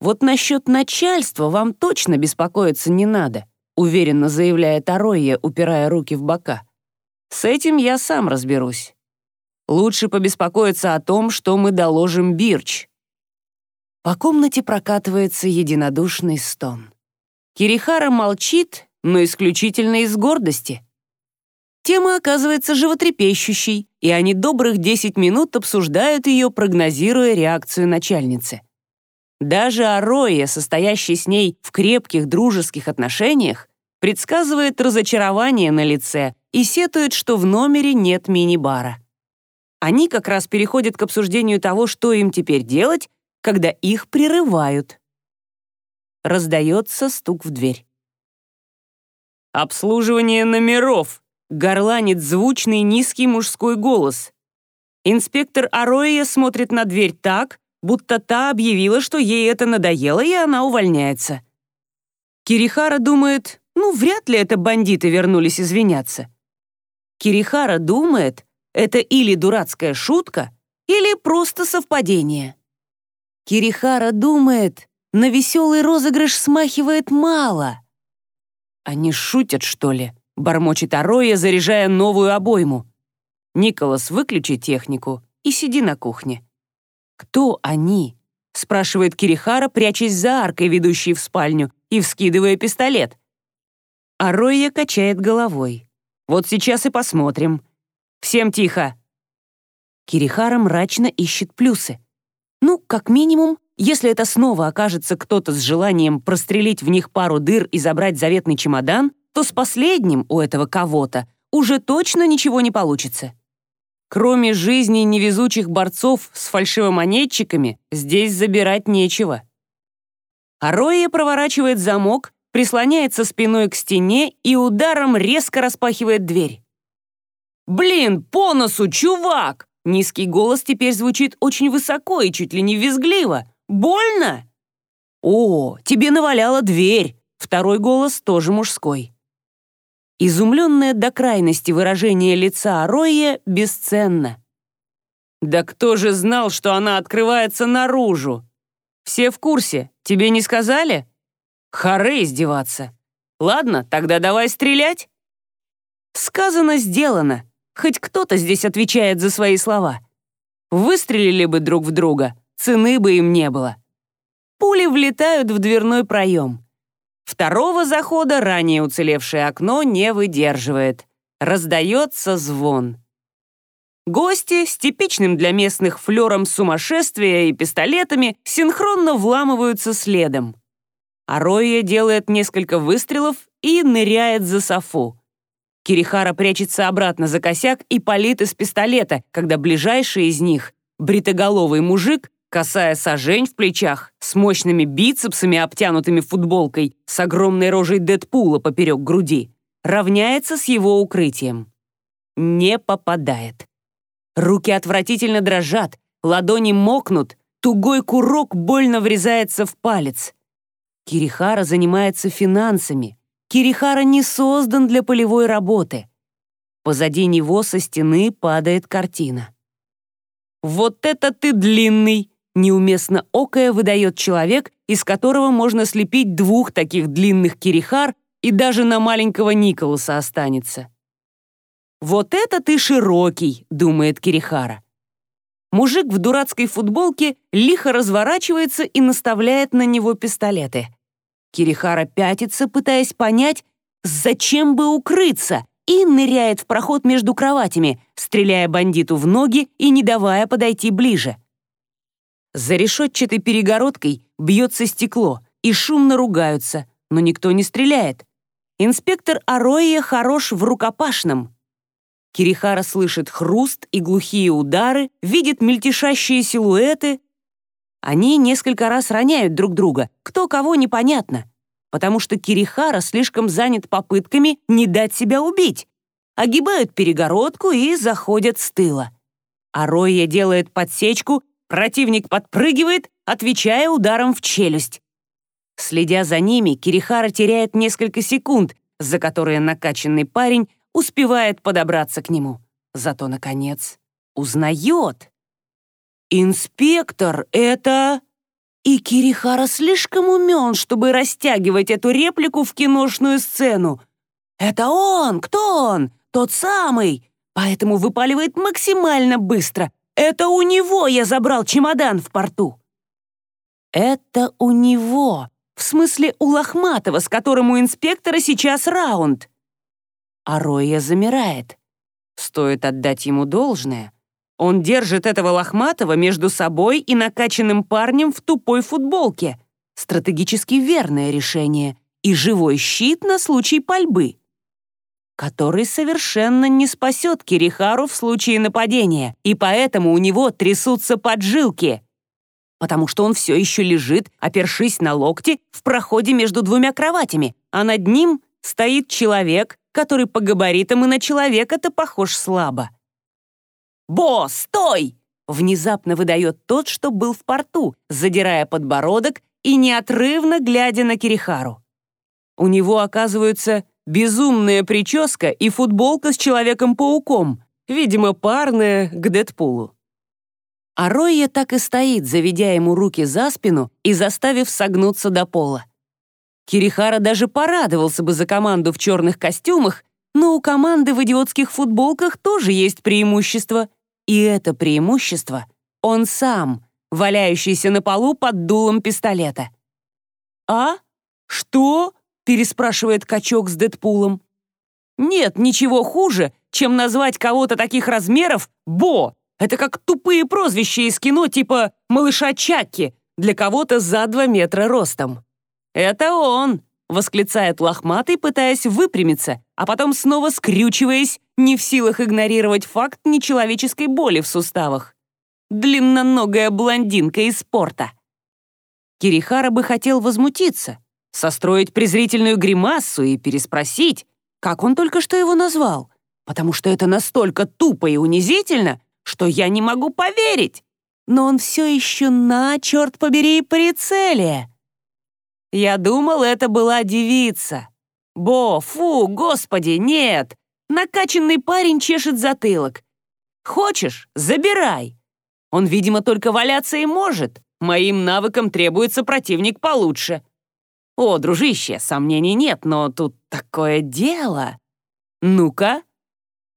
«Вот насчет начальства вам точно беспокоиться не надо», уверенно заявляет Аройя, упирая руки в бока. «С этим я сам разберусь. Лучше побеспокоиться о том, что мы доложим Бирч». По комнате прокатывается единодушный стон. Кирихара молчит, но исключительно из гордости. Тема оказывается животрепещущей, и они добрых 10 минут обсуждают ее, прогнозируя реакцию начальницы. Даже Ароя, состоящий с ней в крепких дружеских отношениях, предсказывает разочарование на лице и сетует, что в номере нет мини-бара. Они как раз переходят к обсуждению того, что им теперь делать, когда их прерывают. Раздается стук в дверь. «Обслуживание номеров!» — горланит звучный низкий мужской голос. Инспектор Ароя смотрит на дверь так, будто та объявила, что ей это надоело, и она увольняется. Кирихара думает, ну, вряд ли это бандиты вернулись извиняться. Кирихара думает, это или дурацкая шутка, или просто совпадение. Кирихара думает, на веселый розыгрыш смахивает мало. «Они шутят, что ли?» — бормочет Ароя, заряжая новую обойму. «Николас, выключи технику и сиди на кухне». «Кто они?» — спрашивает Кирихара, прячась за аркой, ведущей в спальню, и вскидывая пистолет. Ароя качает головой. «Вот сейчас и посмотрим. Всем тихо!» Кирихара мрачно ищет плюсы. Ну, как минимум, если это снова окажется кто-то с желанием прострелить в них пару дыр и забрать заветный чемодан, то с последним у этого кого-то уже точно ничего не получится. Кроме жизни невезучих борцов с фальшивомонетчиками, здесь забирать нечего. Ароя проворачивает замок, прислоняется спиной к стене и ударом резко распахивает дверь. «Блин, по носу, чувак!» Низкий голос теперь звучит очень высоко и чуть ли не визгливо. «Больно?» «О, тебе наваляла дверь!» Второй голос тоже мужской. Изумленное до крайности выражение лица Роя бесценно. «Да кто же знал, что она открывается наружу? Все в курсе, тебе не сказали?» «Харе издеваться. Ладно, тогда давай стрелять». Сказано, сделано. Хоть кто-то здесь отвечает за свои слова. Выстрелили бы друг в друга, цены бы им не было. Пули влетают в дверной проем. Второго захода ранее уцелевшее окно не выдерживает. Раздается звон. Гости с типичным для местных флером сумасшествия и пистолетами синхронно вламываются следом. Ароя делает несколько выстрелов и ныряет за софу. Кирихара прячется обратно за косяк и палит из пистолета, когда ближайший из них, бритоголовый мужик, Косая сажень в плечах, с мощными бицепсами, обтянутыми футболкой, с огромной рожей Дэдпула поперек груди, равняется с его укрытием. Не попадает. Руки отвратительно дрожат, ладони мокнут, тугой курок больно врезается в палец. Кирихара занимается финансами. Кирихара не создан для полевой работы. Позади него со стены падает картина. «Вот это ты длинный!» неуместно окая выдает человек, из которого можно слепить двух таких длинных кирихар и даже на маленького Николаса останется. «Вот это ты широкий», — думает Кирихара. Мужик в дурацкой футболке лихо разворачивается и наставляет на него пистолеты. Кирихара пятится, пытаясь понять, зачем бы укрыться, и ныряет в проход между кроватями, стреляя бандиту в ноги и не давая подойти ближе. За решетчатой перегородкой бьется стекло, и шумно ругаются, но никто не стреляет. Инспектор Ароия хорош в рукопашном. Кирихара слышит хруст и глухие удары, видит мельтешащие силуэты. Они несколько раз роняют друг друга, кто кого непонятно. потому что Кирихара слишком занят попытками не дать себя убить. Огибают перегородку и заходят с тыла. Ароя делает подсечку, противник подпрыгивает, отвечая ударом в челюсть. Следя за ними, Кирихара теряет несколько секунд, за которые накачанный парень успевает подобраться к нему. Зато, наконец, узнает. «Инспектор, это...» И Кирихара слишком умен, чтобы растягивать эту реплику в киношную сцену. «Это он! Кто он? Тот самый!» Поэтому выпаливает максимально быстро. «Это у него я забрал чемодан в порту!» «Это у него!» В смысле, у Лохматова, с которым у инспектора сейчас раунд. А Роя замирает. Стоит отдать ему должное. Он держит этого Лохматова между собой и накачанным парнем в тупой футболке. Стратегически верное решение. И живой щит на случай пальбы. Который совершенно не спасет Кирихару в случае нападения, и поэтому у него трясутся поджилки потому что он все еще лежит, опершись на локти, в проходе между двумя кроватями, а над ним стоит человек, который по габаритам и на человека-то похож слабо. «Бо, стой!» — внезапно выдает тот, что был в порту, задирая подбородок и неотрывно глядя на Кирихару. У него, оказывается, безумная прическа и футболка с Человеком-пауком, видимо, парная к Дэдпулу. А Ройя так и стоит, заведя ему руки за спину и заставив согнуться до пола. Кирихара даже порадовался бы за команду в черных костюмах, но у команды в идиотских футболках тоже есть преимущество. И это преимущество он сам, валяющийся на полу под дулом пистолета. «А? Что?» — переспрашивает качок с Дэдпулом. «Нет ничего хуже, чем назвать кого-то таких размеров Бо это как тупые прозвища из кино типа «малыша Чакки» для кого-то за два метра ростом. «Это он!» — восклицает лохматый, пытаясь выпрямиться, а потом снова скрючиваясь, не в силах игнорировать факт нечеловеческой боли в суставах. Длинноногая блондинка из спорта. Кирихара бы хотел возмутиться, состроить презрительную гримассу и переспросить, как он только что его назвал, потому что это настолько тупо и унизительно, что я не могу поверить. Но он все еще на, черт побери, прицеле. Я думал, это была девица. Бо, фу, господи, нет. Накачанный парень чешет затылок. Хочешь, забирай. Он, видимо, только валяться и может. Моим навыкам требуется противник получше. О, дружище, сомнений нет, но тут такое дело. Ну-ка,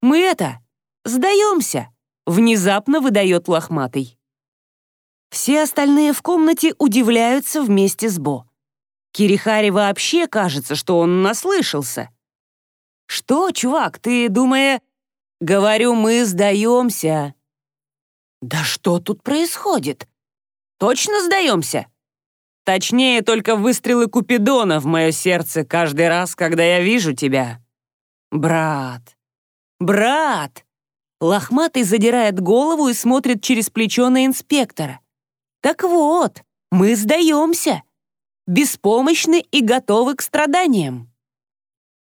мы это, сдаемся. Внезапно выдает лохматый. Все остальные в комнате удивляются вместе с Бо. Кирихари вообще кажется, что он наслышался. «Что, чувак, ты, думая...» «Говорю, мы сдаемся». «Да что тут происходит? Точно сдаемся?» «Точнее, только выстрелы Купидона в мое сердце каждый раз, когда я вижу тебя». «Брат! Брат!» Лохматый задирает голову и смотрит через плечо на инспектора. «Так вот, мы сдаемся. Беспомощны и готовы к страданиям».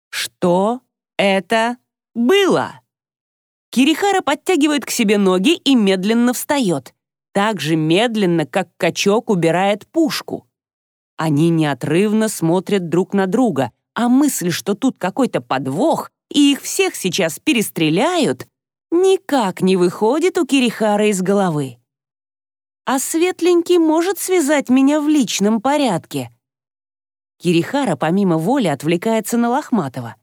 «Что это было?» Кирихара подтягивает к себе ноги и медленно встает. Так же медленно, как качок убирает пушку. Они неотрывно смотрят друг на друга, а мысль, что тут какой-то подвох, и их всех сейчас перестреляют, никак не выходит у Кирихара из головы. А светленький может связать меня в личном порядке. Кирихара помимо воли отвлекается на Лохматова.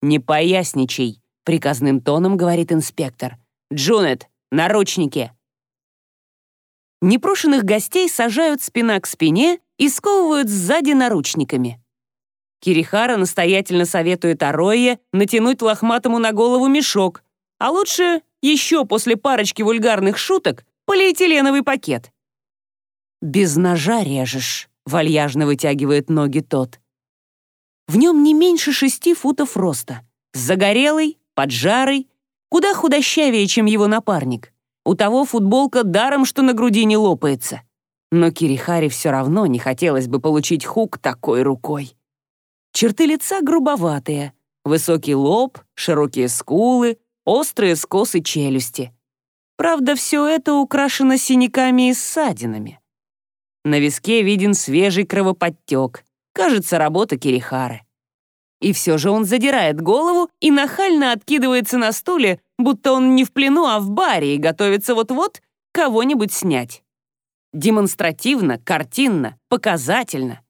«Не поясничай», — приказным тоном говорит инспектор. «Джунет, наручники!» Непрошенных гостей сажают спина к спине и сковывают сзади наручниками. Кирихара настоятельно советует Арое натянуть лохматому на голову мешок, а лучше еще после парочки вульгарных шуток полиэтиленовый пакет. «Без ножа режешь», — вальяжно вытягивает ноги тот. В нем не меньше шести футов роста. Загорелый, поджарый, куда худощавее, чем его напарник. У того футболка даром, что на груди не лопается. Но Кирихари все равно не хотелось бы получить хук такой рукой. Черты лица грубоватые, высокий лоб, широкие скулы, острые скосы челюсти. Правда, все это украшено синяками и ссадинами. На виске виден свежий кровоподтек. Кажется, работа Кирихары. И все же он задирает голову и нахально откидывается на стуле, будто он не в плену, а в баре и готовится вот-вот кого-нибудь снять. Демонстративно, картинно, показательно.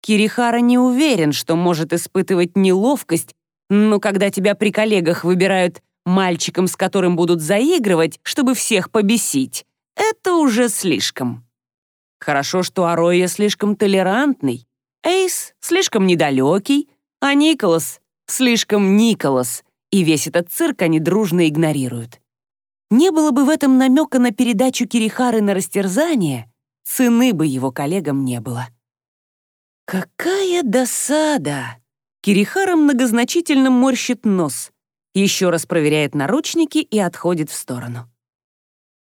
Кирихара не уверен, что может испытывать неловкость, но когда тебя при коллегах выбирают мальчиком, с которым будут заигрывать, чтобы всех побесить, это уже слишком. Хорошо, что Ароя слишком толерантный, Эйс слишком недалекий, а Николас слишком Николас, и весь этот цирк они дружно игнорируют. Не было бы в этом намека на передачу Кирихары на растерзание, цены бы его коллегам не было. Какая досада! Кирихара многозначительно морщит нос, еще раз проверяет наручники и отходит в сторону.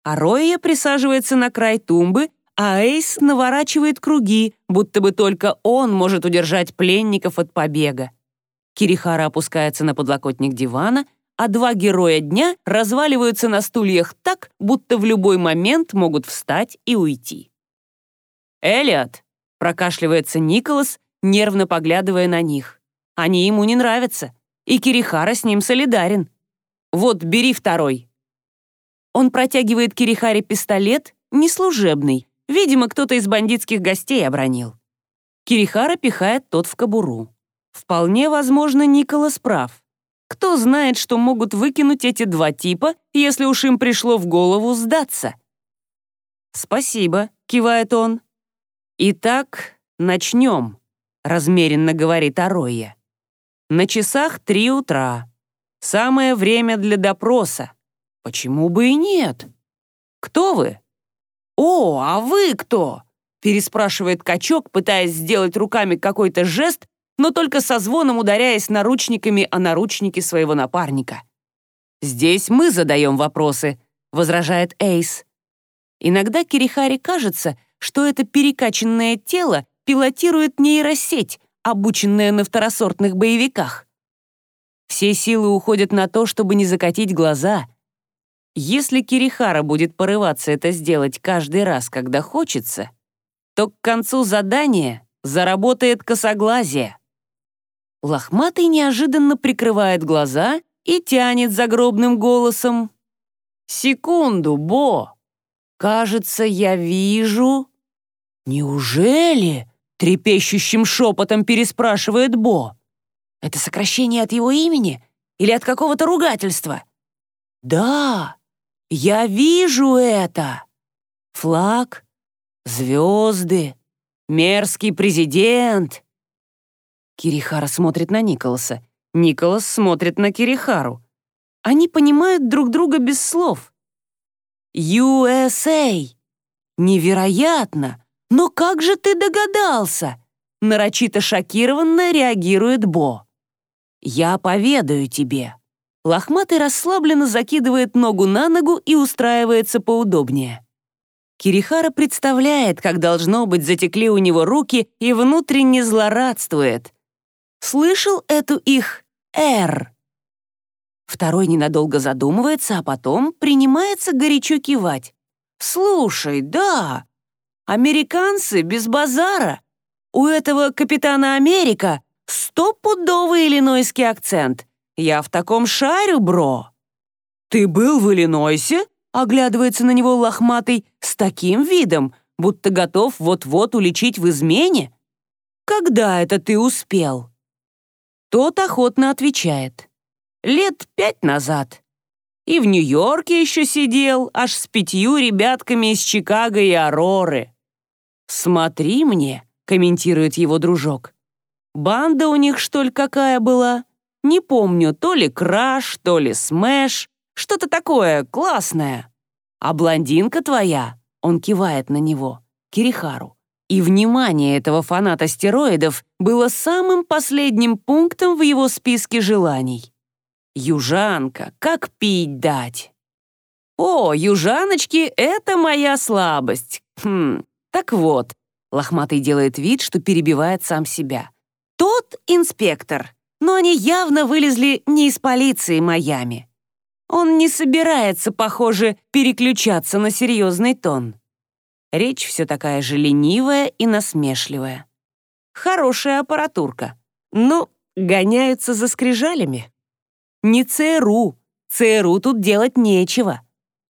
Ароя присаживается на край тумбы, а Эйс наворачивает круги, будто бы только он может удержать пленников от побега. Кирихара опускается на подлокотник дивана, а два героя дня разваливаются на стульях так, будто в любой момент могут встать и уйти. «Элиот!» — прокашливается Николас, нервно поглядывая на них. Они ему не нравятся, и Кирихара с ним солидарен. «Вот, бери второй». Он протягивает Кирихаре пистолет, неслужебный, видимо, кто-то из бандитских гостей обронил. Кирихара пихает тот в кобуру. Вполне возможно, Николас прав. Кто знает, что могут выкинуть эти два типа, если уж им пришло в голову сдаться? «Спасибо», — кивает он. «Итак, начнем», — размеренно говорит Ароя. «На часах три утра. Самое время для допроса. Почему бы и нет? Кто вы?» «О, а вы кто?» — переспрашивает качок, пытаясь сделать руками какой-то жест, но только со звоном ударяясь наручниками о наручники своего напарника. «Здесь мы задаем вопросы», — возражает Эйс. Иногда Кирихари кажется, что это перекачанное тело пилотирует нейросеть, обученная на второсортных боевиках. Все силы уходят на то, чтобы не закатить глаза. Если Кирихара будет порываться это сделать каждый раз, когда хочется, то к концу задания заработает косоглазие. Лохматый неожиданно прикрывает глаза и тянет загробным голосом. «Секунду, Бо! Кажется, я вижу...» «Неужели?» — трепещущим шепотом переспрашивает Бо. «Это сокращение от его имени или от какого-то ругательства?» «Да, я вижу это! Флаг, звезды, мерзкий президент, Кирихара смотрит на Николаса. Николас смотрит на Кирихару. Они понимают друг друга без слов. USA! Невероятно! Но как же ты догадался? Нарочито шокированно реагирует Бо. Я поведаю тебе. Лохматый расслабленно закидывает ногу на ногу и устраивается поудобнее. Кирихара представляет, как должно быть затекли у него руки и внутренне злорадствует. Слышал эту их «Р»?» Второй ненадолго задумывается, а потом принимается горячо кивать. «Слушай, да, американцы без базара. У этого капитана Америка стопудовый иллинойский акцент. Я в таком шарю, бро». «Ты был в Иллинойсе?» — оглядывается на него лохматый с таким видом, будто готов вот-вот уличить в измене. «Когда это ты успел?» Тот охотно отвечает. Лет пять назад. И в Нью-Йорке еще сидел, аж с пятью ребятками из Чикаго и Ароры. «Смотри мне», — комментирует его дружок. «Банда у них, что ли, какая была? Не помню, то ли Краш, то ли Смэш, что-то такое классное. А блондинка твоя, — он кивает на него, Кирихару, и внимание этого фаната стероидов было самым последним пунктом в его списке желаний. Южанка, как пить дать? О, южаночки — это моя слабость. Хм, так вот, лохматый делает вид, что перебивает сам себя. Тот инспектор, но они явно вылезли не из полиции Майами. Он не собирается, похоже, переключаться на серьезный тон. Речь все такая же ленивая и насмешливая. Хорошая аппаратурка. Ну, гоняются за скрижалями. Не ЦРУ. ЦРУ тут делать нечего.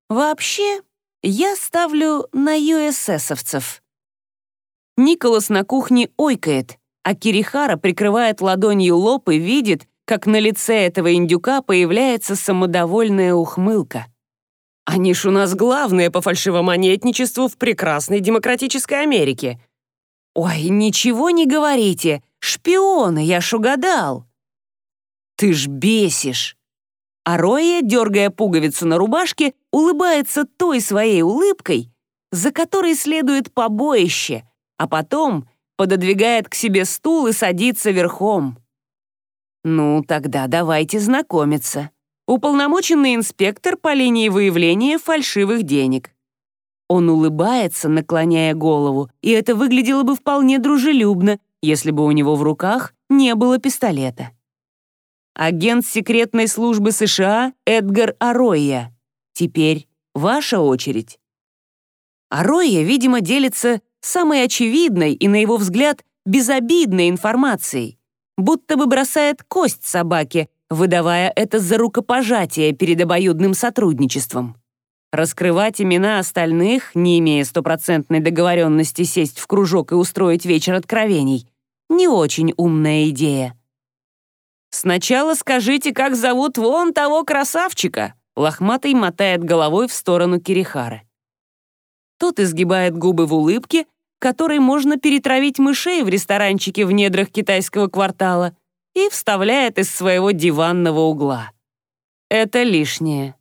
Вообще, я ставлю на ЮССовцев. Николас на кухне ойкает, а Кирихара прикрывает ладонью лоб и видит, как на лице этого индюка появляется самодовольная ухмылка. «Они ж у нас главные по фальшивомонетничеству в прекрасной демократической Америке». «Ой, ничего не говорите, шпионы, я ж угадал». «Ты ж бесишь». А Роя, дергая пуговицу на рубашке, улыбается той своей улыбкой, за которой следует побоище, а потом пододвигает к себе стул и садится верхом. Ну, тогда давайте знакомиться. Уполномоченный инспектор по линии выявления фальшивых денег. Он улыбается, наклоняя голову, и это выглядело бы вполне дружелюбно, если бы у него в руках не было пистолета. Агент секретной службы США Эдгар Аройя. Теперь ваша очередь. Аройя, видимо, делится самой очевидной и, на его взгляд, безобидной информацией, будто бы бросает кость собаке, выдавая это за рукопожатие перед обоюдным сотрудничеством. Раскрывать имена остальных, не имея стопроцентной договоренности сесть в кружок и устроить вечер откровений, не очень умная идея. «Сначала скажите, как зовут вон того красавчика», Лохматый мотает головой в сторону Кирихары. Тот изгибает губы в улыбке которой можно перетравить мышей в ресторанчике в недрах китайского квартала и вставляет из своего диванного угла. Это лишнее.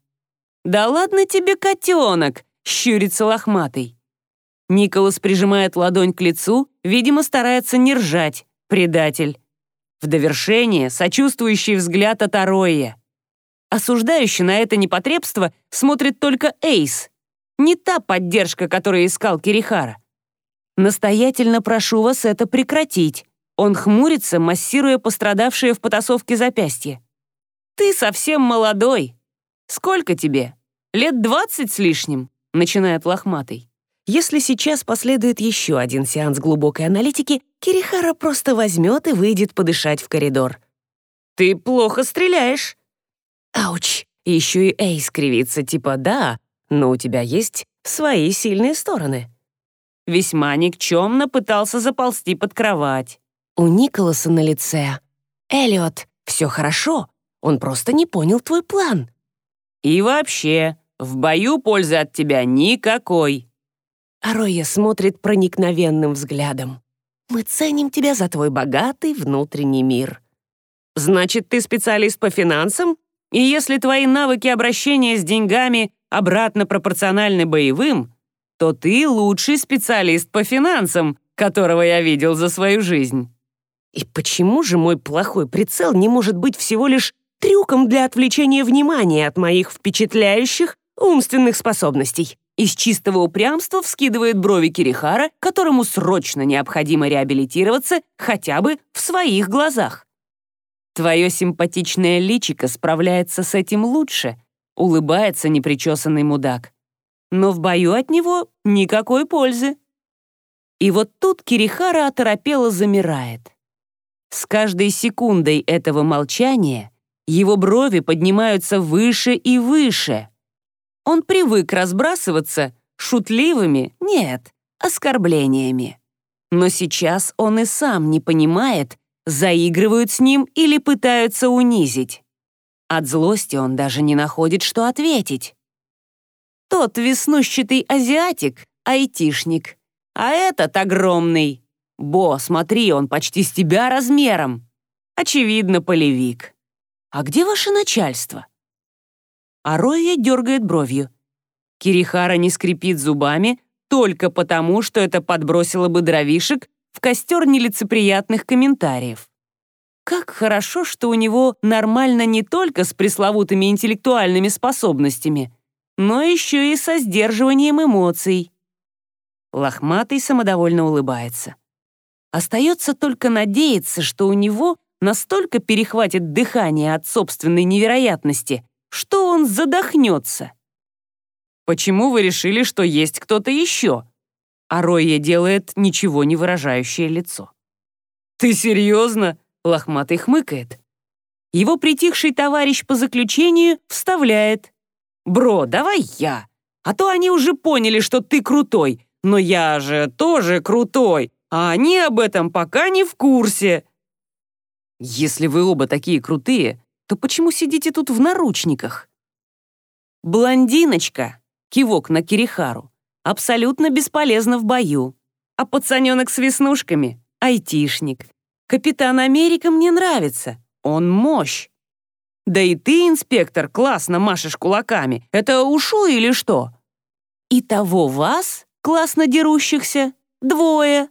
«Да ладно тебе, котенок!» — щурится лохматый. Николас прижимает ладонь к лицу, видимо, старается не ржать, предатель. В довершение сочувствующий взгляд от Ароя. Осуждающий на это непотребство смотрит только Эйс. Не та поддержка, которую искал Кирихара. Настоятельно прошу вас это прекратить. Он хмурится, массируя пострадавшее в потасовке запястье. Ты совсем молодой. Сколько тебе? Лет двадцать с лишним, начинает лохматый. Если сейчас последует еще один сеанс глубокой аналитики, Кирихара просто возьмет и выйдет подышать в коридор. «Ты плохо стреляешь». «Ауч!» Еще и Эй скривится, типа «да, но у тебя есть свои сильные стороны» весьма никчемно пытался заползти под кровать. У Николаса на лице. «Эллиот, все хорошо, он просто не понял твой план». «И вообще, в бою пользы от тебя никакой». Ароя смотрит проникновенным взглядом. «Мы ценим тебя за твой богатый внутренний мир». «Значит, ты специалист по финансам? И если твои навыки обращения с деньгами обратно пропорциональны боевым, то ты лучший специалист по финансам, которого я видел за свою жизнь. И почему же мой плохой прицел не может быть всего лишь трюком для отвлечения внимания от моих впечатляющих умственных способностей? Из чистого упрямства вскидывает брови Кирихара, которому срочно необходимо реабилитироваться хотя бы в своих глазах. Твое симпатичное личико справляется с этим лучше, улыбается непричесанный мудак но в бою от него никакой пользы. И вот тут Кирихара оторопело замирает. С каждой секундой этого молчания его брови поднимаются выше и выше. Он привык разбрасываться шутливыми, нет, оскорблениями. Но сейчас он и сам не понимает, заигрывают с ним или пытаются унизить. От злости он даже не находит, что ответить. Тот веснущатый азиатик — айтишник. А этот огромный. Бо, смотри, он почти с тебя размером. Очевидно, полевик. А где ваше начальство? Ароя дергает бровью. Кирихара не скрипит зубами только потому, что это подбросило бы дровишек в костер нелицеприятных комментариев. Как хорошо, что у него нормально не только с пресловутыми интеллектуальными способностями, но еще и со сдерживанием эмоций. Лохматый самодовольно улыбается. Остается только надеяться, что у него настолько перехватит дыхание от собственной невероятности, что он задохнется. «Почему вы решили, что есть кто-то еще?» А Ройя делает ничего не выражающее лицо. «Ты серьезно?» — лохматый хмыкает. Его притихший товарищ по заключению вставляет. «Бро, давай я, а то они уже поняли, что ты крутой, но я же тоже крутой, а они об этом пока не в курсе». «Если вы оба такие крутые, то почему сидите тут в наручниках?» «Блондиночка», — кивок на Кирихару, абсолютно бесполезна в бою. А пацаненок с веснушками — айтишник. Капитан Америка мне нравится, он мощь. Да и ты, инспектор, классно машешь кулаками. Это ушу или что? И того вас, классно дерущихся, двое.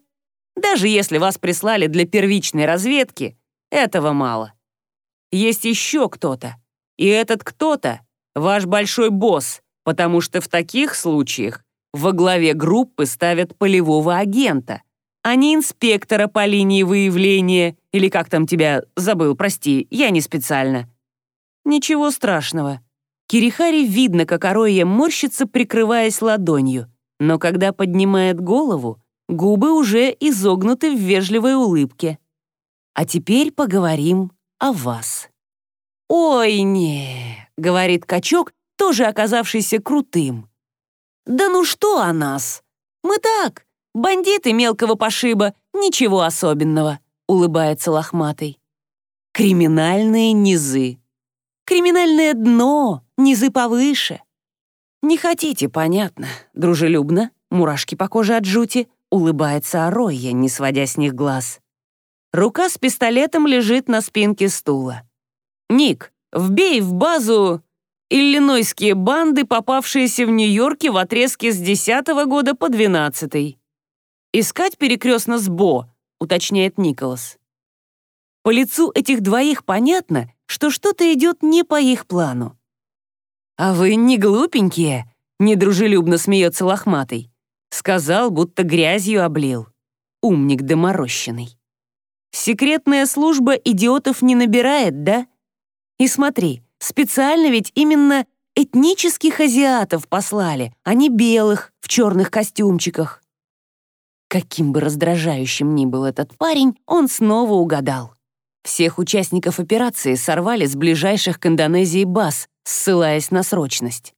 Даже если вас прислали для первичной разведки, этого мало. Есть еще кто-то. И этот кто-то — ваш большой босс, потому что в таких случаях во главе группы ставят полевого агента, а не инспектора по линии выявления, или как там тебя, забыл, прости, я не специально. Ничего страшного. Кирихари видно, как Ароя морщится, прикрываясь ладонью, но когда поднимает голову, губы уже изогнуты в вежливой улыбке. А теперь поговорим о вас. «Ой, не», — говорит качок, тоже оказавшийся крутым. «Да ну что о нас? Мы так, бандиты мелкого пошиба, ничего особенного», — улыбается лохматый. «Криминальные низы. Криминальное дно, низы повыше». «Не хотите, понятно, дружелюбно, мурашки по коже от жути», — улыбается Аройя, не сводя с них глаз. Рука с пистолетом лежит на спинке стула. «Ник, вбей в базу иллинойские банды, попавшиеся в Нью-Йорке в отрезке с 10 -го года по 12 -й. «Искать перекрестно с Бо», — уточняет Николас. По лицу этих двоих понятно, что что-то идет не по их плану. «А вы не глупенькие», — недружелюбно смеется лохматый. Сказал, будто грязью облил. Умник доморощенный. Секретная служба идиотов не набирает, да? И смотри, Специально ведь именно этнических азиатов послали, а не белых в черных костюмчиках. Каким бы раздражающим ни был этот парень, он снова угадал. Всех участников операции сорвали с ближайших к Индонезии баз, ссылаясь на срочность.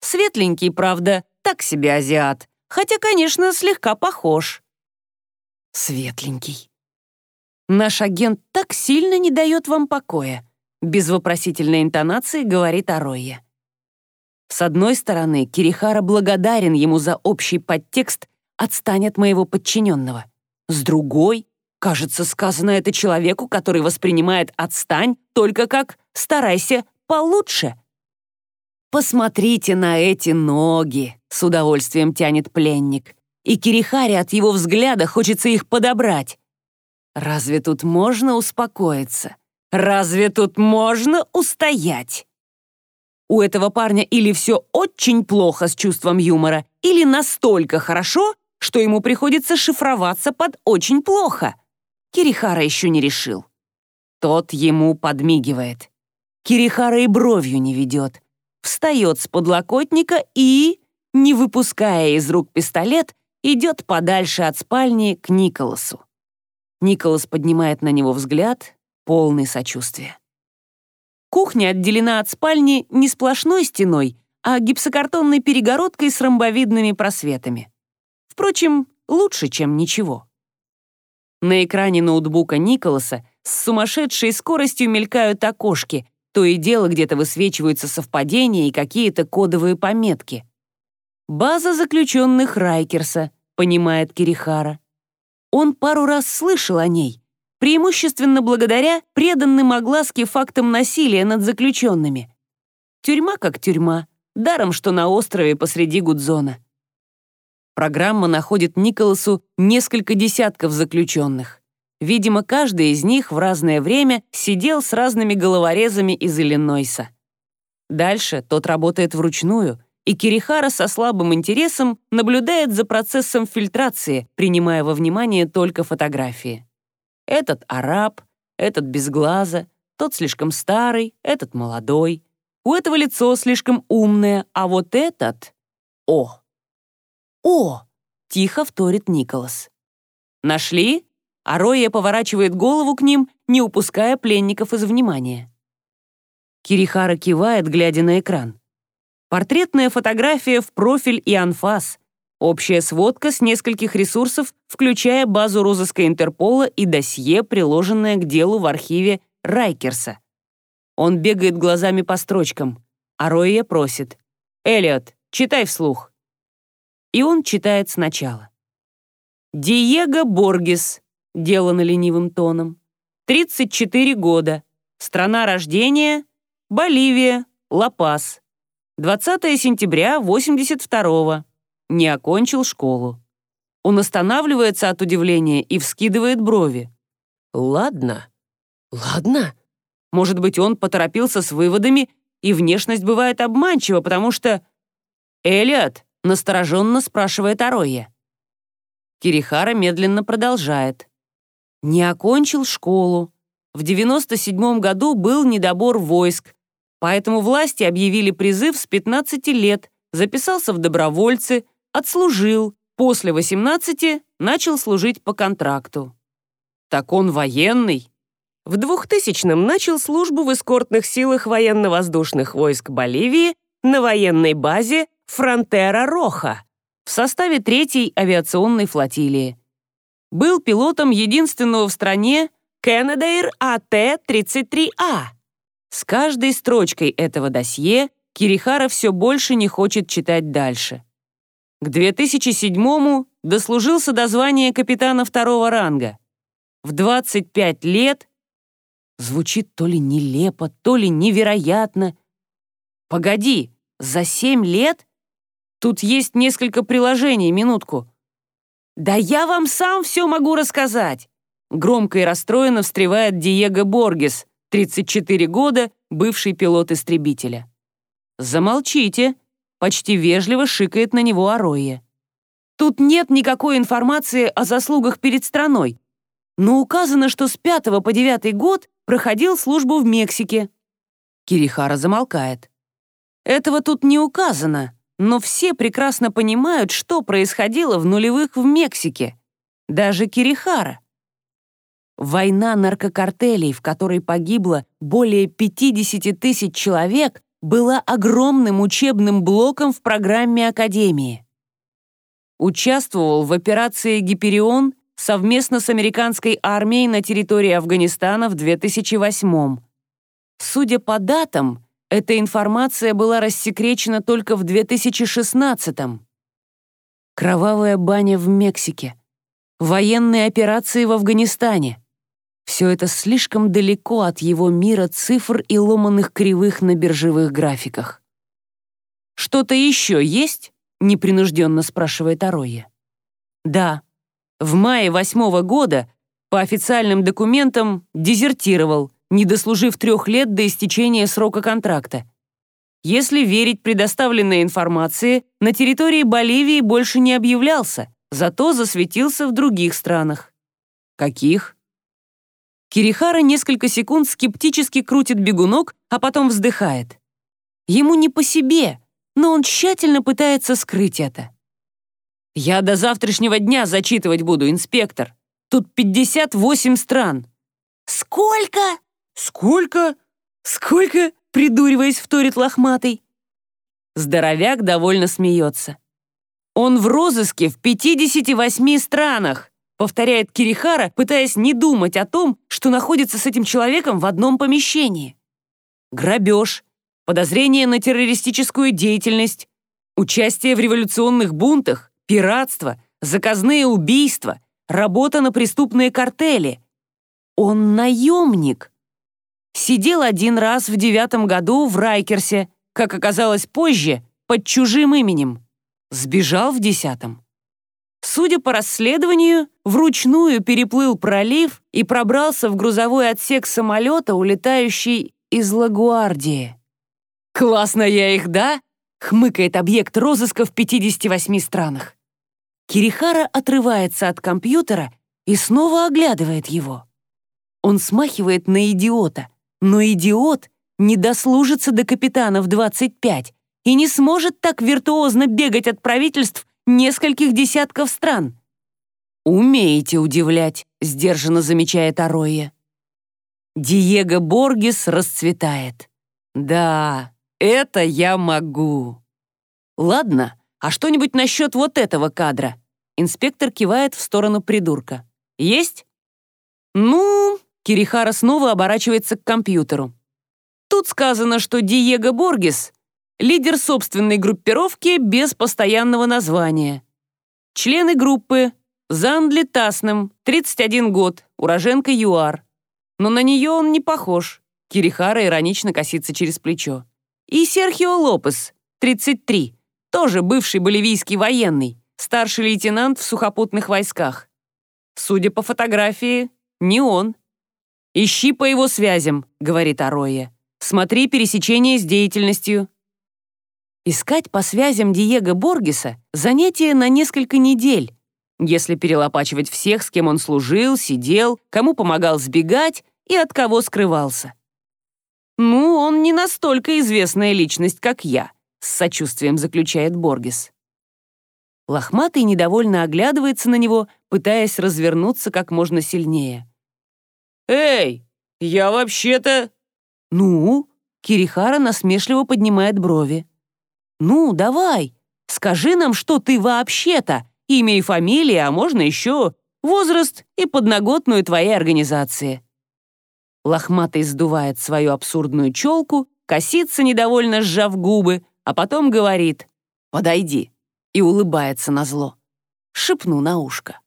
Светленький, правда, так себе азиат, хотя, конечно, слегка похож. Светленький. Наш агент так сильно не дает вам покоя без вопросительной интонации говорит Аройя. С одной стороны, Кирихара благодарен ему за общий подтекст «отстань от моего подчиненного». С другой, кажется, сказано это человеку, который воспринимает «отстань» только как «старайся получше». «Посмотрите на эти ноги», — с удовольствием тянет пленник. И Кирихаре от его взгляда хочется их подобрать. Разве тут можно успокоиться? Разве тут можно устоять? У этого парня или все очень плохо с чувством юмора, или настолько хорошо, что ему приходится шифроваться под «очень плохо». Кирихара еще не решил. Тот ему подмигивает. Кирихара и бровью не ведет. Встает с подлокотника и, не выпуская из рук пистолет, идет подальше от спальни к Николасу. Николас поднимает на него взгляд, полный сочувствия. Кухня отделена от спальни не сплошной стеной, а гипсокартонной перегородкой с ромбовидными просветами. Впрочем, лучше, чем ничего. На экране ноутбука Николаса с сумасшедшей скоростью мелькают окошки, то и дело где-то высвечиваются совпадения и какие-то кодовые пометки. «База заключенных Райкерса», — понимает Кирихара. Он пару раз слышал о ней, преимущественно благодаря преданным огласке фактам насилия над заключенными. Тюрьма как тюрьма, даром что на острове посреди Гудзона. Программа находит Николасу несколько десятков заключенных. Видимо, каждый из них в разное время сидел с разными головорезами из Иллинойса. Дальше тот работает вручную, и Кирихара со слабым интересом наблюдает за процессом фильтрации, принимая во внимание только фотографии. Этот араб, этот без глаза, тот слишком старый, этот молодой. У этого лицо слишком умное, а вот этот... О! О! Тихо вторит Николас. Нашли? А Роя поворачивает голову к ним, не упуская пленников из внимания. Кирихара кивает, глядя на экран. Портретная фотография в профиль и анфас. Общая сводка с нескольких ресурсов, включая базу розыска Интерпола и досье, приложенное к делу в архиве Райкерса. Он бегает глазами по строчкам, а Роя просит. «Эллиот, читай вслух». И он читает сначала. «Диего Боргес», делано ленивым тоном, 34 года, страна рождения Боливия, Ла-Пас. 20 сентября 82-го. Не окончил школу. Он останавливается от удивления и вскидывает брови. «Ладно, ладно». Может быть, он поторопился с выводами, и внешность бывает обманчива, потому что... «Элиот?» — настороженно спрашивает Ароя. Кирихара медленно продолжает. «Не окончил школу. В 97 году был недобор войск, Поэтому власти объявили призыв с 15 лет, записался в добровольцы, отслужил, после 18 начал служить по контракту. Так он военный. В 2000-м начал службу в эскортных силах военно-воздушных войск Боливии на военной базе Фронтера-Роха в составе 3-й авиационной флотилии. Был пилотом единственного в стране Canadair AT-33A с каждой строчкой этого досье Кирихара все больше не хочет читать дальше. К 2007-му дослужился до звания капитана второго ранга. В 25 лет звучит то ли нелепо, то ли невероятно. Погоди, за 7 лет? Тут есть несколько приложений, минутку. Да я вам сам все могу рассказать. Громко и расстроенно встревает Диего Боргес, 34 года, бывший пилот истребителя. «Замолчите», — почти вежливо шикает на него Ароя. «Тут нет никакой информации о заслугах перед страной, но указано, что с 5 по 9 год проходил службу в Мексике». Кирихара замолкает. «Этого тут не указано, но все прекрасно понимают, что происходило в нулевых в Мексике. Даже Кирихара. Война наркокартелей, в которой погибло более 50 тысяч человек, была огромным учебным блоком в программе Академии. Участвовал в операции «Гиперион» совместно с американской армией на территории Афганистана в 2008 -м. Судя по датам, эта информация была рассекречена только в 2016 -м. Кровавая баня в Мексике. Военные операции в Афганистане. Все это слишком далеко от его мира цифр и ломаных кривых на биржевых графиках. «Что-то еще есть?» — непринужденно спрашивает Ароя. «Да. В мае восьмого года по официальным документам дезертировал, не дослужив трех лет до истечения срока контракта. Если верить предоставленной информации, на территории Боливии больше не объявлялся, зато засветился в других странах. Каких? Кирихара несколько секунд скептически крутит бегунок, а потом вздыхает. Ему не по себе, но он тщательно пытается скрыть это. «Я до завтрашнего дня зачитывать буду, инспектор. Тут 58 стран». «Сколько?» «Сколько? Сколько?» — придуриваясь, вторит лохматый. Здоровяк довольно смеется. «Он в розыске в 58 странах повторяет Кирихара, пытаясь не думать о том, что находится с этим человеком в одном помещении. Грабеж, подозрение на террористическую деятельность, участие в революционных бунтах, пиратство, заказные убийства, работа на преступные картели. Он наемник. Сидел один раз в девятом году в Райкерсе, как оказалось позже, под чужим именем. Сбежал в десятом. Судя по расследованию, вручную переплыл пролив и пробрался в грузовой отсек самолета, улетающий из Лагуардии. «Классно я их, да?» хмыкает объект розыска в 58 странах. Кирихара отрывается от компьютера и снова оглядывает его. Он смахивает на идиота, но идиот не дослужится до капитана в 25 и не сможет так виртуозно бегать от правительств нескольких десятков стран. «Умеете удивлять», — сдержанно замечает Ароя. Диего Боргес расцветает. «Да, это я могу». «Ладно, а что-нибудь насчет вот этого кадра?» Инспектор кивает в сторону придурка. «Есть?» «Ну...» Кирихара снова оборачивается к компьютеру. Тут сказано, что Диего Боргес — лидер собственной группировки без постоянного названия. Члены группы Зандли Тасным, 31 год, уроженка ЮАР. Но на нее он не похож. Кирихара иронично косится через плечо. И Серхио Лопес, 33, тоже бывший боливийский военный, старший лейтенант в сухопутных войсках. Судя по фотографии, не он. «Ищи по его связям», — говорит Ароя. «Смотри пересечение с деятельностью». Искать по связям Диего Боргеса — занятие на несколько недель, если перелопачивать всех, с кем он служил, сидел, кому помогал сбегать и от кого скрывался. «Ну, он не настолько известная личность, как я», — с сочувствием заключает Боргес. Лохматый недовольно оглядывается на него, пытаясь развернуться как можно сильнее. «Эй, я вообще-то...» «Ну?» — Кирихара насмешливо поднимает брови. «Ну, давай, скажи нам, что ты вообще-то, имя и фамилия, а можно еще возраст и подноготную твоей организации». Лохматый сдувает свою абсурдную челку, косится, недовольно сжав губы, а потом говорит «Подойди» и улыбается на зло. Шепну на ушко.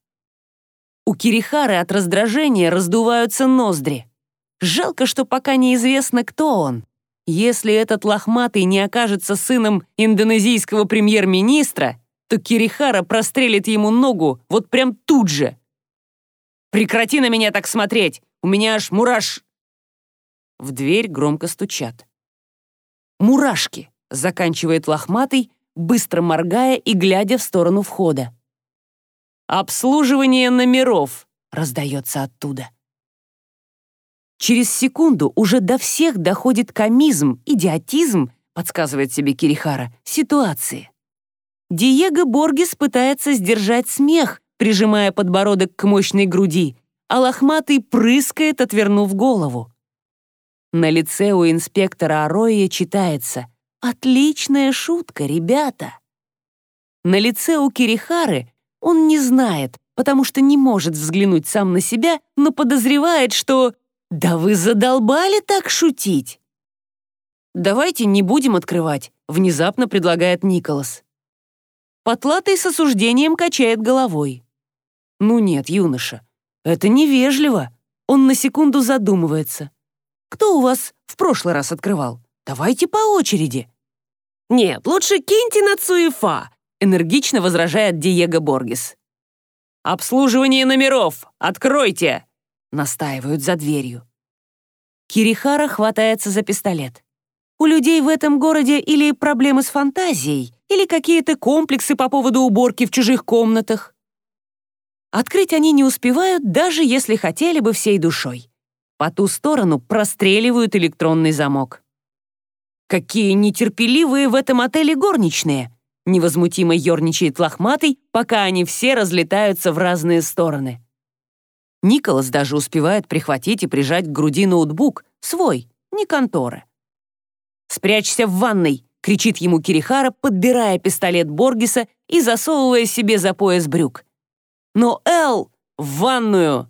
У Кирихары от раздражения раздуваются ноздри. Жалко, что пока неизвестно, кто он. Если этот лохматый не окажется сыном индонезийского премьер-министра, то Кирихара прострелит ему ногу вот прям тут же. «Прекрати на меня так смотреть! У меня аж мураш...» В дверь громко стучат. «Мурашки!» — заканчивает лохматый, быстро моргая и глядя в сторону входа. «Обслуживание номеров!» — раздается оттуда. Через секунду уже до всех доходит комизм, идиотизм, подсказывает себе Кирихара, ситуации. Диего Боргес пытается сдержать смех, прижимая подбородок к мощной груди, а лохматый прыскает, отвернув голову. На лице у инспектора Ароя читается «Отличная шутка, ребята!». На лице у Кирихары он не знает, потому что не может взглянуть сам на себя, но подозревает, что «Да вы задолбали так шутить!» «Давайте не будем открывать», — внезапно предлагает Николас. Потлатый с осуждением качает головой. «Ну нет, юноша, это невежливо». Он на секунду задумывается. «Кто у вас в прошлый раз открывал? Давайте по очереди». «Нет, лучше киньте на Цуефа», энергично возражает Диего Боргес. «Обслуживание номеров! Откройте!» настаивают за дверью. Кирихара хватается за пистолет. У людей в этом городе или проблемы с фантазией, или какие-то комплексы по поводу уборки в чужих комнатах. Открыть они не успевают, даже если хотели бы всей душой. По ту сторону простреливают электронный замок. Какие нетерпеливые в этом отеле горничные! Невозмутимо ерничает лохматый, пока они все разлетаются в разные стороны. Николас даже успевает прихватить и прижать к груди ноутбук, свой, не конторы. «Спрячься в ванной!» — кричит ему Кирихара, подбирая пистолет Боргиса и засовывая себе за пояс брюк. «Но Эл! В ванную!»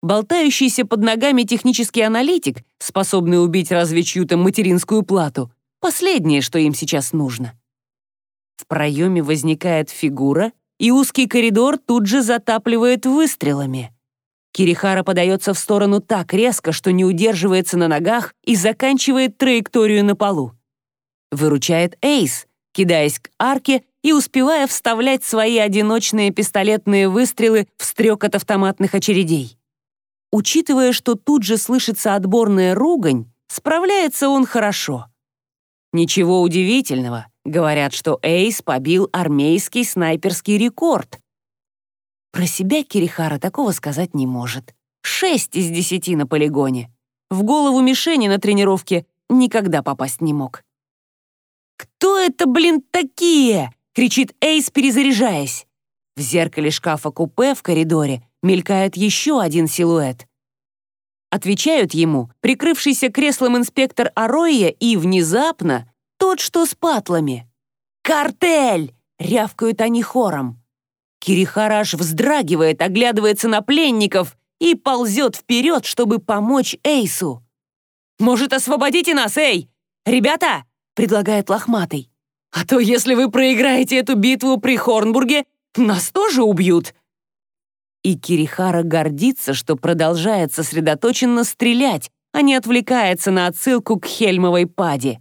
Болтающийся под ногами технический аналитик, способный убить разве чью-то материнскую плату, последнее, что им сейчас нужно. В проеме возникает фигура, и узкий коридор тут же затапливает выстрелами. Кирихара подается в сторону так резко, что не удерживается на ногах и заканчивает траекторию на полу. Выручает Эйс, кидаясь к арке и успевая вставлять свои одиночные пистолетные выстрелы в стрекот автоматных очередей. Учитывая, что тут же слышится отборная ругань, справляется он хорошо — Ничего удивительного. Говорят, что Эйс побил армейский снайперский рекорд. Про себя Кирихара такого сказать не может. Шесть из десяти на полигоне. В голову мишени на тренировке никогда попасть не мог. «Кто это, блин, такие?» — кричит Эйс, перезаряжаясь. В зеркале шкафа-купе в коридоре мелькает еще один силуэт. Отвечают ему прикрывшийся креслом инспектор Ароя и, внезапно, тот, что с патлами. «Картель!» — рявкают они хором. Кирихара аж вздрагивает, оглядывается на пленников и ползет вперед, чтобы помочь Эйсу. «Может, освободите нас, эй! Ребята!» — предлагает Лохматый. «А то, если вы проиграете эту битву при Хорнбурге, нас тоже убьют!» И Кирихара гордится, что продолжает сосредоточенно стрелять, а не отвлекается на отсылку к Хельмовой паде.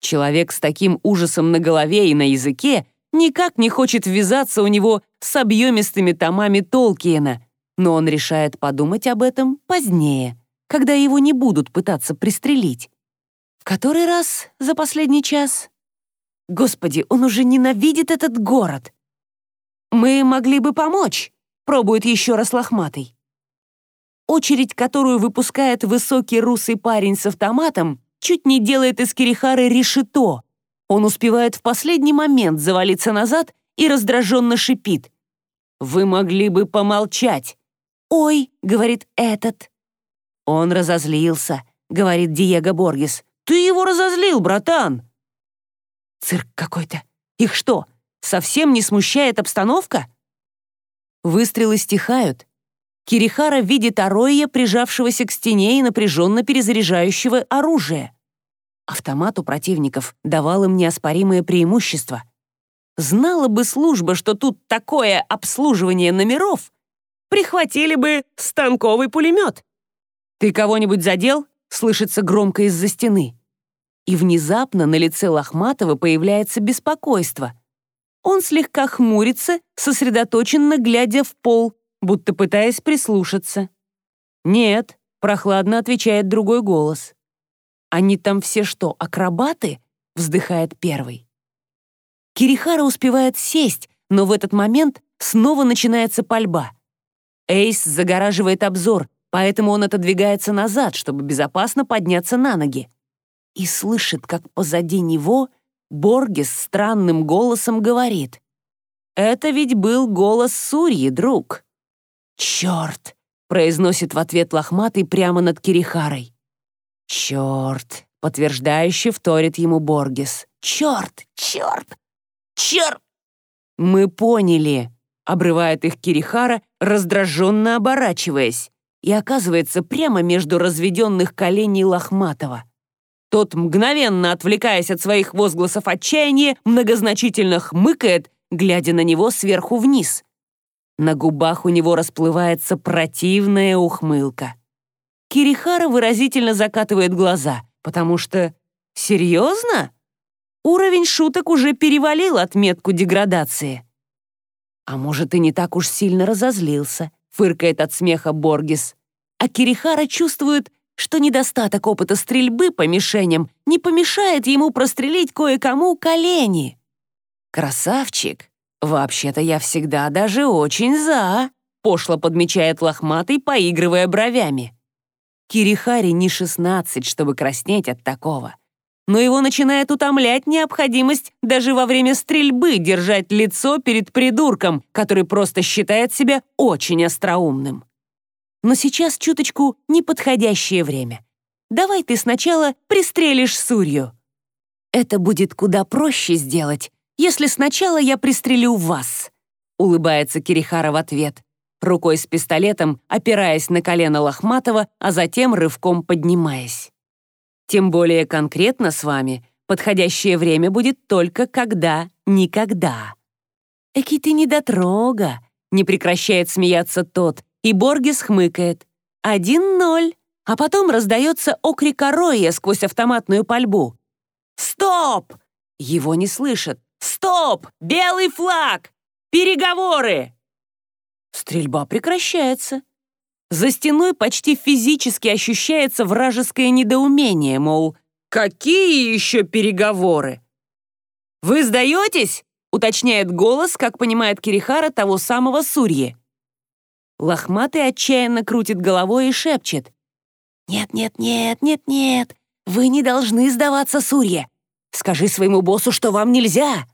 Человек с таким ужасом на голове и на языке никак не хочет ввязаться у него с объемистыми томами Толкиена, но он решает подумать об этом позднее, когда его не будут пытаться пристрелить. В который раз за последний час? Господи, он уже ненавидит этот город. Мы могли бы помочь, пробует еще раз лохматый. Очередь, которую выпускает высокий русый парень с автоматом, чуть не делает из Кирихары решето. Он успевает в последний момент завалиться назад и раздраженно шипит. «Вы могли бы помолчать!» «Ой!» — говорит этот. «Он разозлился», — говорит Диего Боргес. «Ты его разозлил, братан!» Цирк какой-то. Их что, совсем не смущает обстановка? Выстрелы стихают. Кирихара видит Ароя, прижавшегося к стене и напряженно перезаряжающего оружие. Автомат у противников давал им неоспоримое преимущество. Знала бы служба, что тут такое обслуживание номеров, прихватили бы станковый пулемет. «Ты кого-нибудь задел?» — слышится громко из-за стены. И внезапно на лице Лохматова появляется беспокойство. Он слегка хмурится, сосредоточенно глядя в пол, будто пытаясь прислушаться. «Нет», — прохладно отвечает другой голос. «Они там все что, акробаты?» — вздыхает первый. Кирихара успевает сесть, но в этот момент снова начинается пальба. Эйс загораживает обзор, поэтому он отодвигается назад, чтобы безопасно подняться на ноги. И слышит, как позади него Боргес странным голосом говорит. «Это ведь был голос Сурьи, друг». «Черт!» — произносит в ответ лохматый прямо над Кирихарой. «Черт!» — подтверждающе вторит ему Боргес. «Черт! Черт! Черт!» «Мы поняли!» — обрывает их Кирихара, раздраженно оборачиваясь, и оказывается прямо между разведенных коленей Лохматова. Тот, мгновенно отвлекаясь от своих возгласов отчаяния, многозначительно хмыкает, глядя на него сверху вниз. На губах у него расплывается противная ухмылка. Кирихара выразительно закатывает глаза, потому что... Серьезно? Уровень шуток уже перевалил отметку деградации. А может, и не так уж сильно разозлился, фыркает от смеха Боргис. А Кирихара чувствует, что недостаток опыта стрельбы по мишеням не помешает ему прострелить кое-кому колени. Красавчик. Вообще-то я всегда даже очень за, пошло подмечает лохматый, поигрывая бровями. Кирихари не шестнадцать, чтобы краснеть от такого. Но его начинает утомлять необходимость даже во время стрельбы держать лицо перед придурком, который просто считает себя очень остроумным. Но сейчас чуточку неподходящее время. Давай ты сначала пристрелишь Сурью. Это будет куда проще сделать, если сначала я пристрелю вас, улыбается Кирихара в ответ рукой с пистолетом, опираясь на колено Лохматова, а затем рывком поднимаясь. Тем более конкретно с вами подходящее время будет только когда никогда. «Эки ты недотрога!» — не прекращает смеяться тот, и Боргис хмыкает. «Один ноль!» А потом раздается окрик Ороя сквозь автоматную пальбу. «Стоп!» Его не слышат. «Стоп! Белый флаг! Переговоры!» Стрельба прекращается. За стеной почти физически ощущается вражеское недоумение, мол, «Какие еще переговоры?» «Вы сдаетесь?» — уточняет голос, как понимает Кирихара, того самого Сурьи. Лохматый отчаянно крутит головой и шепчет. «Нет, нет, нет, нет, нет, вы не должны сдаваться, Сурье. Скажи своему боссу, что вам нельзя».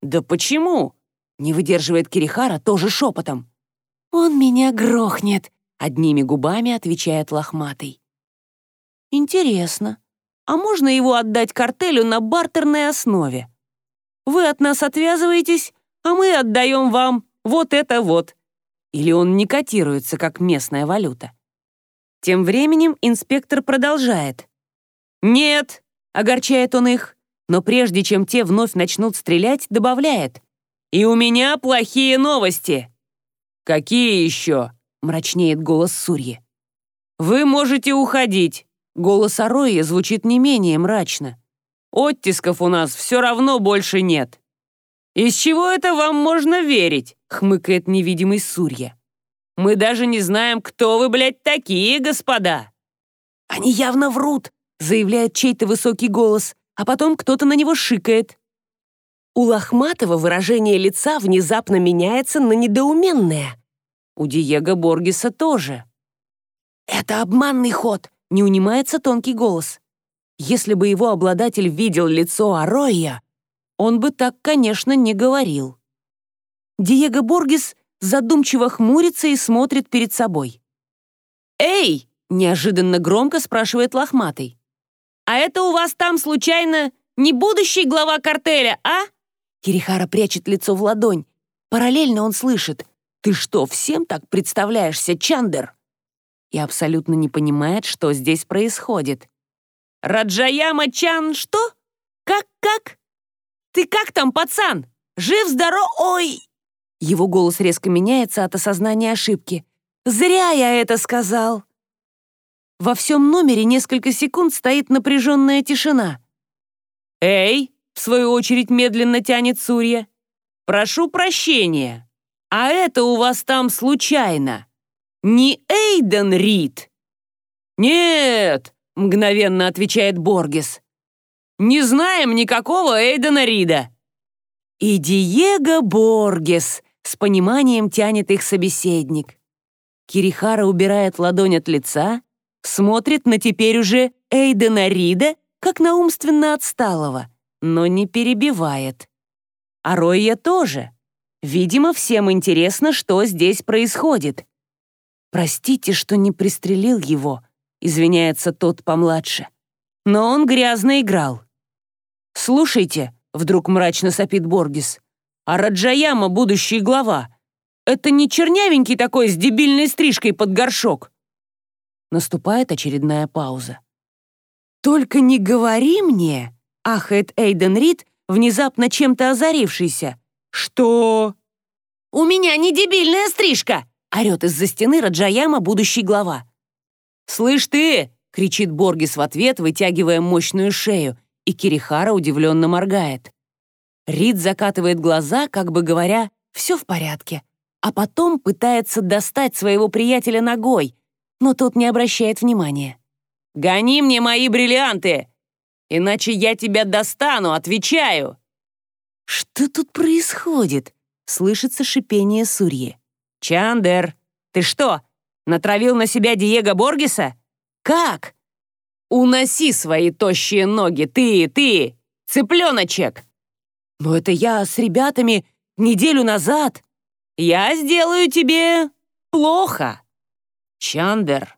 «Да почему?» — не выдерживает Кирихара тоже шепотом. «Он меня грохнет», — одними губами отвечает Лохматый. «Интересно, а можно его отдать картелю на бартерной основе? Вы от нас отвязываетесь, а мы отдаем вам вот это вот. Или он не котируется, как местная валюта?» Тем временем инспектор продолжает. «Нет», — огорчает он их, но прежде чем те вновь начнут стрелять, добавляет. «И у меня плохие новости». «Какие еще?» — мрачнеет голос Сурьи. «Вы можете уходить». Голос Арои звучит не менее мрачно. «Оттисков у нас все равно больше нет». «Из чего это вам можно верить?» — хмыкает невидимый Сурья. «Мы даже не знаем, кто вы, блядь, такие, господа!» «Они явно врут», — заявляет чей-то высокий голос, а потом кто-то на него шикает. У Лохматова выражение лица внезапно меняется на недоуменное. У Диего Боргеса тоже. «Это обманный ход», — не унимается тонкий голос. Если бы его обладатель видел лицо Ароя, он бы так, конечно, не говорил. Диего Боргес задумчиво хмурится и смотрит перед собой. «Эй!» — неожиданно громко спрашивает Лохматый. «А это у вас там, случайно, не будущий глава картеля, а?» Кирихара прячет лицо в ладонь. Параллельно он слышит. «Ты что, всем так представляешься, Чандер?» И абсолютно не понимает, что здесь происходит. «Раджаяма-чан что? Как-как? Ты как там, пацан? Жив-здоров? Ой!» Его голос резко меняется от осознания ошибки. «Зря я это сказал!» Во всем номере несколько секунд стоит напряженная тишина. «Эй!» в свою очередь медленно тянет Сурья. «Прошу прощения, а это у вас там случайно не Эйден Рид?» «Нет!» — мгновенно отвечает Боргес. «Не знаем никакого Эйдена Рида». И Диего Боргес с пониманием тянет их собеседник. Кирихара убирает ладонь от лица, смотрит на теперь уже Эйдена Рида, как на умственно отсталого — но не перебивает. А Ройя тоже. Видимо, всем интересно, что здесь происходит. «Простите, что не пристрелил его», — извиняется тот помладше. «Но он грязно играл». «Слушайте», — вдруг мрачно сопит Боргис, «а Раджаяма, будущий глава, это не чернявенький такой с дебильной стрижкой под горшок?» Наступает очередная пауза. «Только не говори мне», ахает Эйден Рид, внезапно чем-то озарившийся. «Что?» «У меня не дебильная стрижка!» орет из-за стены Раджаяма, будущий глава. «Слышь ты!» — кричит Боргис в ответ, вытягивая мощную шею, и Кирихара удивленно моргает. Рид закатывает глаза, как бы говоря, «все в порядке», а потом пытается достать своего приятеля ногой, но тот не обращает внимания. «Гони мне мои бриллианты!» Иначе я тебя достану, отвечаю!» «Что тут происходит?» — слышится шипение Сурьи. «Чандер, ты что, натравил на себя Диего Боргеса? Как?» «Уноси свои тощие ноги, ты, ты, цыпленочек!» «Но это я с ребятами неделю назад. Я сделаю тебе плохо!» «Чандер,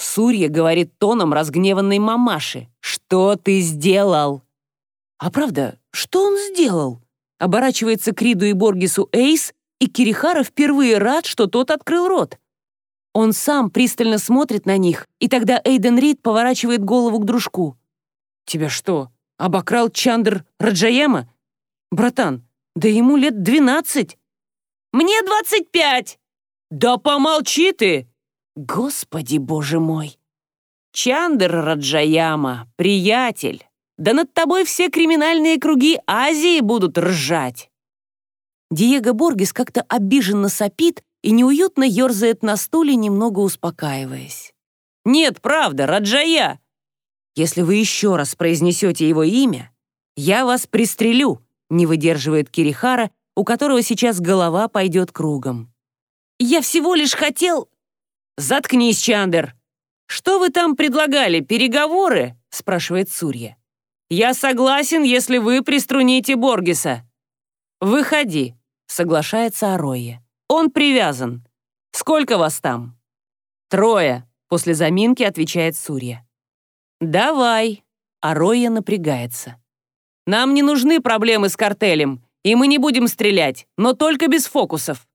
Сурья говорит тоном разгневанной мамаши. «Что ты сделал?» «А правда, что он сделал?» Оборачивается к Риду и Боргису Эйс, и Кирихара впервые рад, что тот открыл рот. Он сам пристально смотрит на них, и тогда Эйден Рид поворачивает голову к дружку. «Тебя что, обокрал Чандр Раджаяма? Братан, да ему лет двенадцать!» «Мне двадцать пять!» «Да помолчи ты!» Господи, боже мой! Чандр Раджаяма, приятель, да над тобой все криминальные круги Азии будут ржать. Диего Боргес как-то обиженно сопит и неуютно ерзает на стуле, немного успокаиваясь. «Нет, правда, Раджая!» Если вы еще раз произнесете его имя, я вас пристрелю, не выдерживает Кирихара, у которого сейчас голова пойдет кругом. Я всего лишь хотел... Заткнись, Чандер. Что вы там предлагали, переговоры? спрашивает Сурья. Я согласен, если вы приструните Боргеса. Выходи, соглашается Ароя. Он привязан. Сколько вас там? Трое, после заминки отвечает Сурья. «Давай!» А Роя напрягается. «Нам не нужны проблемы с картелем, и мы не будем стрелять, но только без фокусов».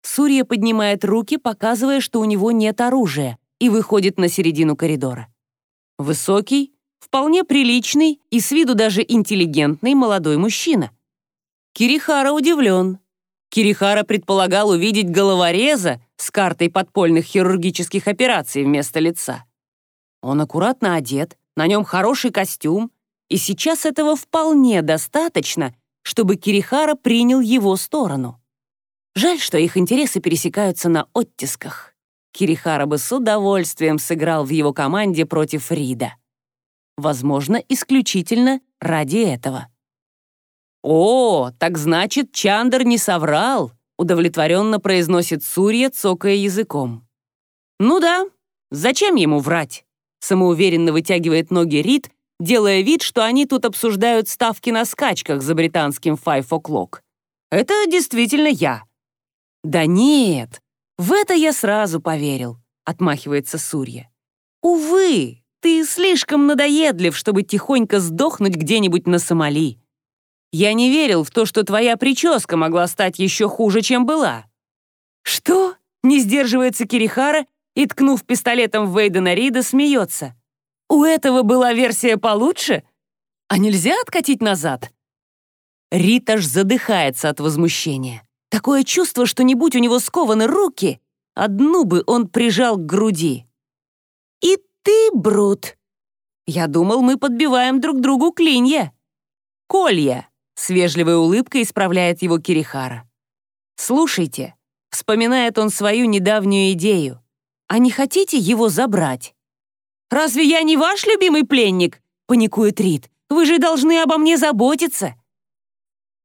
Сурья поднимает руки, показывая, что у него нет оружия, и выходит на середину коридора. Высокий, вполне приличный и с виду даже интеллигентный молодой мужчина. Кирихара удивлен. Кирихара предполагал увидеть головореза с картой подпольных хирургических операций вместо лица. Он аккуратно одет, на нем хороший костюм, и сейчас этого вполне достаточно, чтобы Кирихара принял его сторону. Жаль, что их интересы пересекаются на оттисках. Кирихара бы с удовольствием сыграл в его команде против Рида. Возможно, исключительно ради этого. «О, так значит, Чандер не соврал», удовлетворенно произносит Сурья, цокая языком. «Ну да, зачем ему врать?» Самоуверенно вытягивает ноги Рид, делая вид, что они тут обсуждают ставки на скачках за британским Five O'Clock. Это действительно я. Да нет, в это я сразу поверил, отмахивается Сурья. Увы, ты слишком надоедлив, чтобы тихонько сдохнуть где-нибудь на Сомали. Я не верил в то, что твоя прическа могла стать еще хуже, чем была. Что? Не сдерживается Кирихара и, ткнув пистолетом в Вейдена Рида, смеется. «У этого была версия получше? А нельзя откатить назад?» Рид аж задыхается от возмущения. Такое чувство, что не будь у него скованы руки, одну бы он прижал к груди. «И ты, Брут!» «Я думал, мы подбиваем друг другу клинья». «Колья!» — с вежливой улыбкой исправляет его Кирихара. «Слушайте», — вспоминает он свою недавнюю идею. А не хотите его забрать?» «Разве я не ваш любимый пленник?» — паникует Рид. «Вы же должны обо мне заботиться!»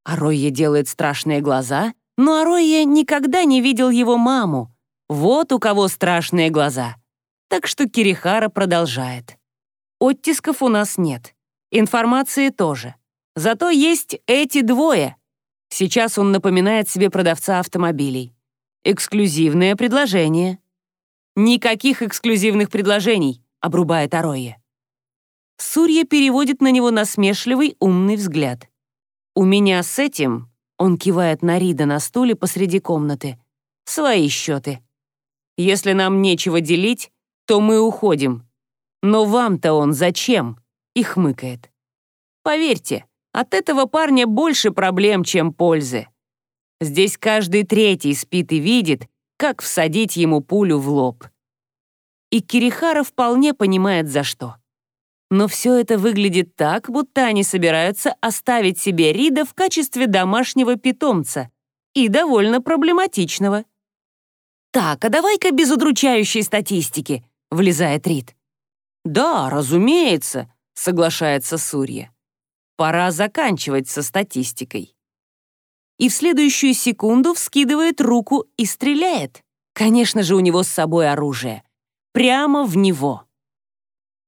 Аройя делает страшные глаза, но Аройя никогда не видел его маму. Вот у кого страшные глаза. Так что Кирихара продолжает. Оттисков у нас нет. Информации тоже. Зато есть эти двое. Сейчас он напоминает себе продавца автомобилей. Эксклюзивное предложение. «Никаких эксклюзивных предложений», — обрубает Ароя. Сурья переводит на него насмешливый умный взгляд. «У меня с этим...» — он кивает на Рида на стуле посреди комнаты. «Свои счеты. Если нам нечего делить, то мы уходим. Но вам-то он зачем?» — и хмыкает. «Поверьте, от этого парня больше проблем, чем пользы. Здесь каждый третий спит и видит, как всадить ему пулю в лоб. И Кирихара вполне понимает, за что. Но все это выглядит так, будто они собираются оставить себе Рида в качестве домашнего питомца и довольно проблематичного. «Так, а давай-ка без удручающей статистики», — влезает Рид. «Да, разумеется», — соглашается Сурья. «Пора заканчивать со статистикой» и в следующую секунду вскидывает руку и стреляет. Конечно же, у него с собой оружие. Прямо в него.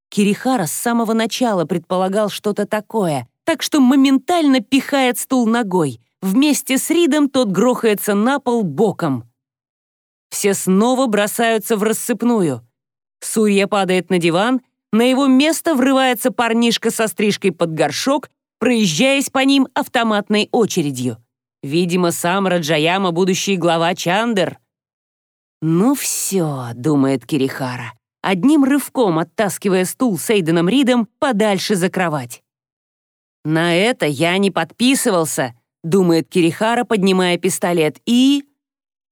Кирихара с самого начала предполагал что-то такое, так что моментально пихает стул ногой. Вместе с Ридом тот грохается на пол боком. Все снова бросаются в рассыпную. Сурья падает на диван, на его место врывается парнишка со стрижкой под горшок, проезжаясь по ним автоматной очередью. Видимо, сам Раджаяма будущий глава Чандер. «Ну все», — думает Кирихара, одним рывком оттаскивая стул с Эйденом Ридом подальше за кровать. «На это я не подписывался», — думает Кирихара, поднимая пистолет, и...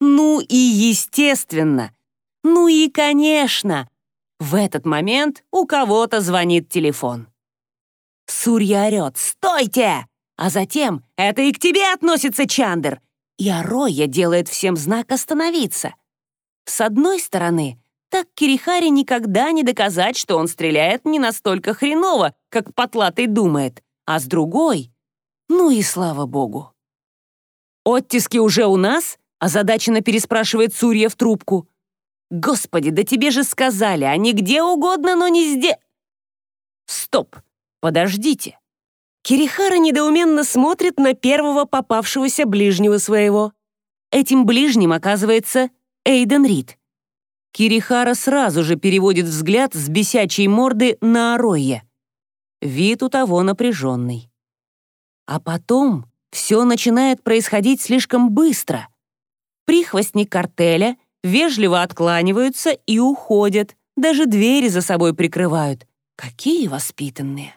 Ну и естественно. Ну и конечно. В этот момент у кого-то звонит телефон. Сурья орёт «Стойте!» А затем «Это и к тебе относится, Чандер!» И Ароя делает всем знак остановиться. С одной стороны, так Кирихаре никогда не доказать, что он стреляет не настолько хреново, как Потлатый думает, а с другой — ну и слава богу. «Оттиски уже у нас?» — озадаченно переспрашивает Сурья в трубку. «Господи, да тебе же сказали, они где угодно, но не здесь...» «Стоп, подождите». Кирихара недоуменно смотрит на первого попавшегося ближнего своего. Этим ближним оказывается Эйден Рид. Кирихара сразу же переводит взгляд с бесячей морды на Аройя. Вид у того напряженный. А потом все начинает происходить слишком быстро. Прихвостни картеля вежливо откланиваются и уходят, даже двери за собой прикрывают. Какие воспитанные.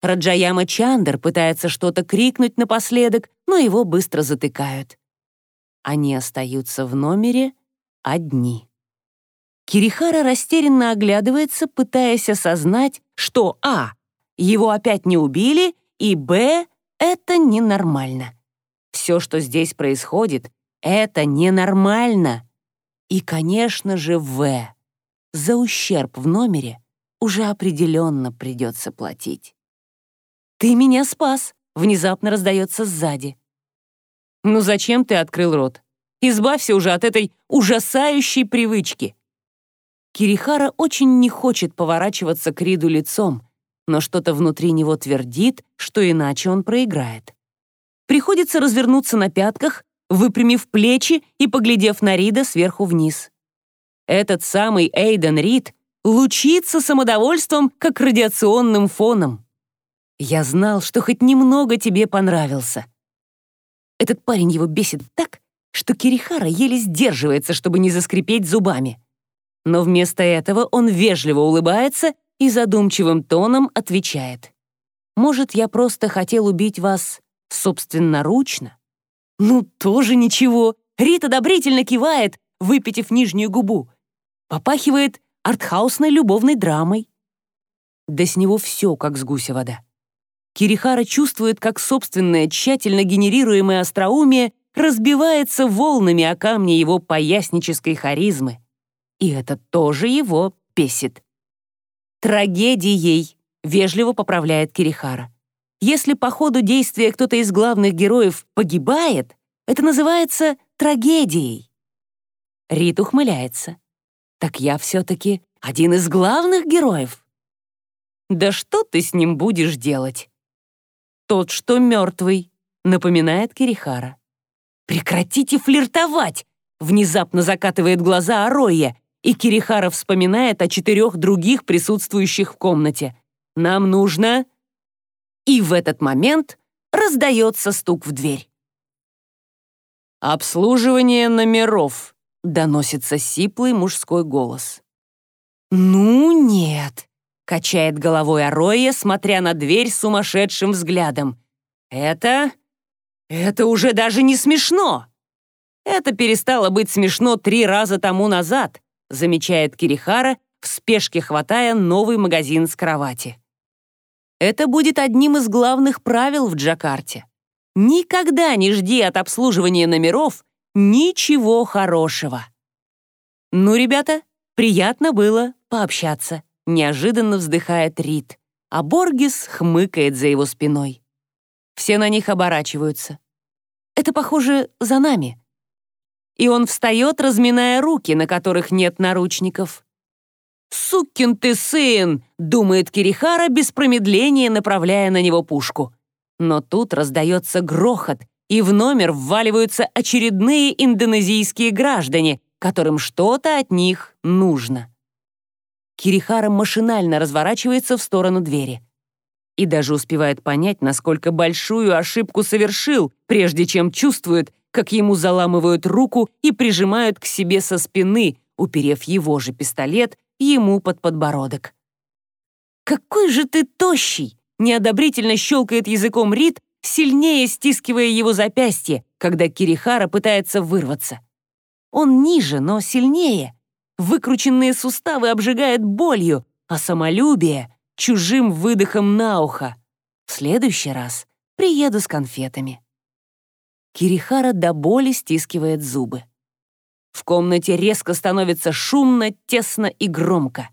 Раджаяма Чандер пытается что-то крикнуть напоследок, но его быстро затыкают. Они остаются в номере одни. Кирихара растерянно оглядывается, пытаясь осознать, что а. его опять не убили, и б. это ненормально. Все, что здесь происходит, это ненормально. И, конечно же, в. За ущерб в номере уже определенно придется платить. «Ты меня спас!» — внезапно раздается сзади. «Ну зачем ты открыл рот? Избавься уже от этой ужасающей привычки!» Кирихара очень не хочет поворачиваться к Риду лицом, но что-то внутри него твердит, что иначе он проиграет. Приходится развернуться на пятках, выпрямив плечи и поглядев на Рида сверху вниз. Этот самый Эйден Рид лучится самодовольством, как радиационным фоном. Я знал, что хоть немного тебе понравился. Этот парень его бесит так, что Кирихара еле сдерживается, чтобы не заскрипеть зубами. Но вместо этого он вежливо улыбается и задумчивым тоном отвечает. «Может, я просто хотел убить вас собственноручно?» «Ну, тоже ничего!» Рит одобрительно кивает, выпитив нижнюю губу. Попахивает артхаусной любовной драмой. Да с него все, как с гуся вода. Кирихара чувствует, как собственное тщательно генерируемое остроумие разбивается волнами о камни его пояснической харизмы. И это тоже его бесит. «Трагедией», — вежливо поправляет Кирихара. «Если по ходу действия кто-то из главных героев погибает, это называется трагедией». Рит ухмыляется. «Так я все-таки один из главных героев». «Да что ты с ним будешь делать?» «Тот, что мертвый», — напоминает Кирихара. «Прекратите флиртовать!» — внезапно закатывает глаза Ароя, и Кирихара вспоминает о четырех других присутствующих в комнате. «Нам нужно...» И в этот момент раздается стук в дверь. «Обслуживание номеров», — доносится сиплый мужской голос. «Ну нет», — качает головой Ароя, смотря на дверь сумасшедшим взглядом. «Это... это уже даже не смешно!» Это перестало быть смешно три раза тому назад, замечает Кирихара, в спешке хватая новый магазин с кровати. Это будет одним из главных правил в Джакарте. Никогда не жди от обслуживания номеров ничего хорошего. Ну, ребята, приятно было пообщаться, неожиданно вздыхает Рид, а Боргис хмыкает за его спиной. Все на них оборачиваются. Это, похоже, за нами и он встает, разминая руки, на которых нет наручников. «Сукин ты сын!» — думает Кирихара, без промедления направляя на него пушку. Но тут раздается грохот, и в номер вваливаются очередные индонезийские граждане, которым что-то от них нужно. Кирихара машинально разворачивается в сторону двери. И даже успевает понять, насколько большую ошибку совершил, прежде чем чувствует, как ему заламывают руку и прижимают к себе со спины, уперев его же пистолет ему под подбородок. «Какой же ты тощий!» — неодобрительно щелкает языком Рид, сильнее стискивая его запястье, когда Кирихара пытается вырваться. Он ниже, но сильнее. Выкрученные суставы обжигают болью, а самолюбие — чужим выдохом на ухо. В следующий раз приеду с конфетами. Кирихара до боли стискивает зубы. В комнате резко становится шумно, тесно и громко.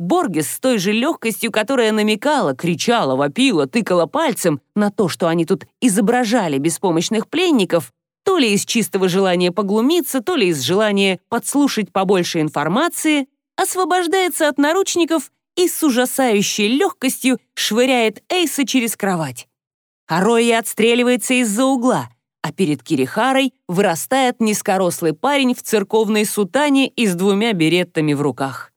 Боргес с той же легкостью, которая намекала, кричала, вопила, тыкала пальцем на то, что они тут изображали беспомощных пленников, то ли из чистого желания поглумиться, то ли из желания подслушать побольше информации, освобождается от наручников и с ужасающей легкостью швыряет Эйса через кровать. Ароя отстреливается из-за угла, а перед Кирихарой вырастает низкорослый парень в церковной сутане и с двумя береттами в руках.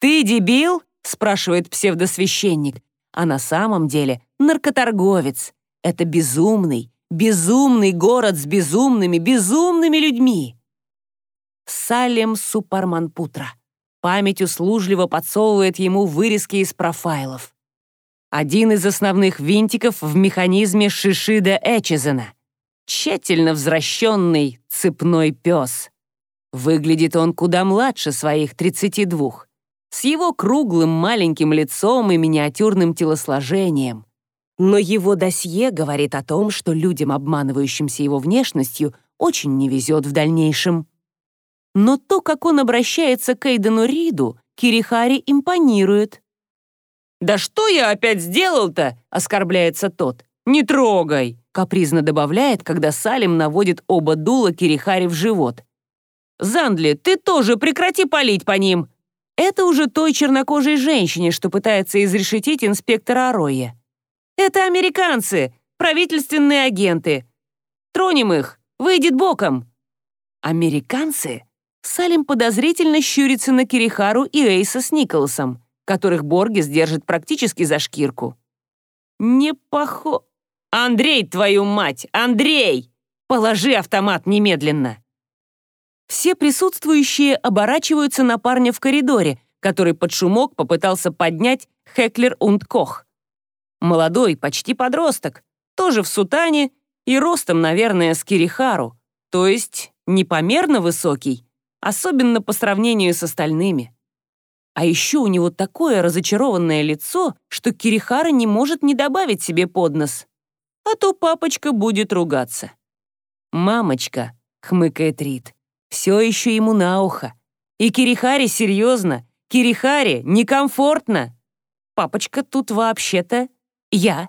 «Ты дебил?» — спрашивает псевдосвященник, а на самом деле наркоторговец. Это безумный, безумный город с безумными, безумными людьми. Салем Супарманпутра. Память услужливо подсовывает ему вырезки из профайлов. Один из основных винтиков в механизме Шишида Эчезена. Тщательно взращенный цепной пес. Выглядит он куда младше своих 32 с его круглым маленьким лицом и миниатюрным телосложением. Но его досье говорит о том, что людям, обманывающимся его внешностью, очень не везет в дальнейшем. Но то, как он обращается к Эйдену Риду, Кирихари импонирует. «Да что я опять сделал-то?» — оскорбляется тот. «Не трогай!» — капризно добавляет, когда Салим наводит оба дула Кирихари в живот. «Зандли, ты тоже прекрати палить по ним!» Это уже той чернокожей женщине, что пытается изрешетить инспектора Ароя. «Это американцы, правительственные агенты. Тронем их, выйдет боком». «Американцы?» Салим подозрительно щурится на Кирихару и Эйса с Николасом, которых Боргес держит практически за шкирку. «Не похо...» «Андрей, твою мать! Андрей! Положи автомат немедленно!» Все присутствующие оборачиваются на парня в коридоре, который под шумок попытался поднять Хеклер und Кох. Молодой, почти подросток, тоже в сутане и ростом, наверное, с Кирихару, то есть непомерно высокий, особенно по сравнению с остальными. А еще у него такое разочарованное лицо, что Кирихара не может не добавить себе под нос. А то папочка будет ругаться. «Мамочка», — хмыкает Рид, — «все еще ему на ухо. И Кирихаре серьезно, Кирихаре некомфортно. Папочка тут вообще-то я».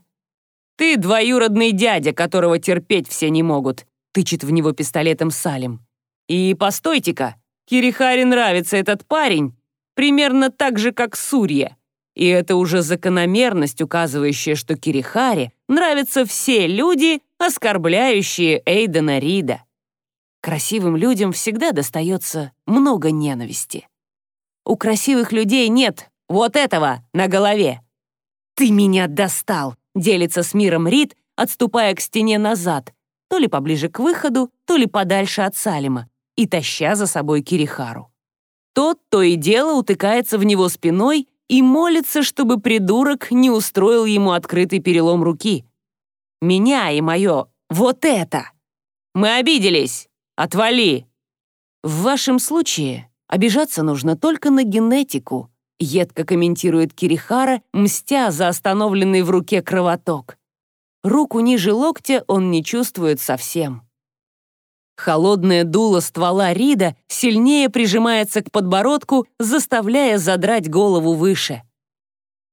«Ты двоюродный дядя, которого терпеть все не могут», — тычет в него пистолетом Салим. «И постойте-ка, Кирихаре нравится этот парень, примерно так же, как Сурья. И это уже закономерность, указывающая, что Кирихаре нравятся все люди, оскорбляющие Эйдена Рида. Красивым людям всегда достается много ненависти. У красивых людей нет вот этого на голове. «Ты меня достал!» — делится с миром Рид, отступая к стене назад, то ли поближе к выходу, то ли подальше от Салима и таща за собой Кирихару. Тот то и дело утыкается в него спиной и молится, чтобы придурок не устроил ему открытый перелом руки. Меня и мое «вот это!» «Мы обиделись! Отвали!» «В вашем случае обижаться нужно только на генетику», едко комментирует Кирихара, мстя за остановленный в руке кровоток. Руку ниже локтя он не чувствует совсем. Холодное дуло ствола Рида сильнее прижимается к подбородку, заставляя задрать голову выше.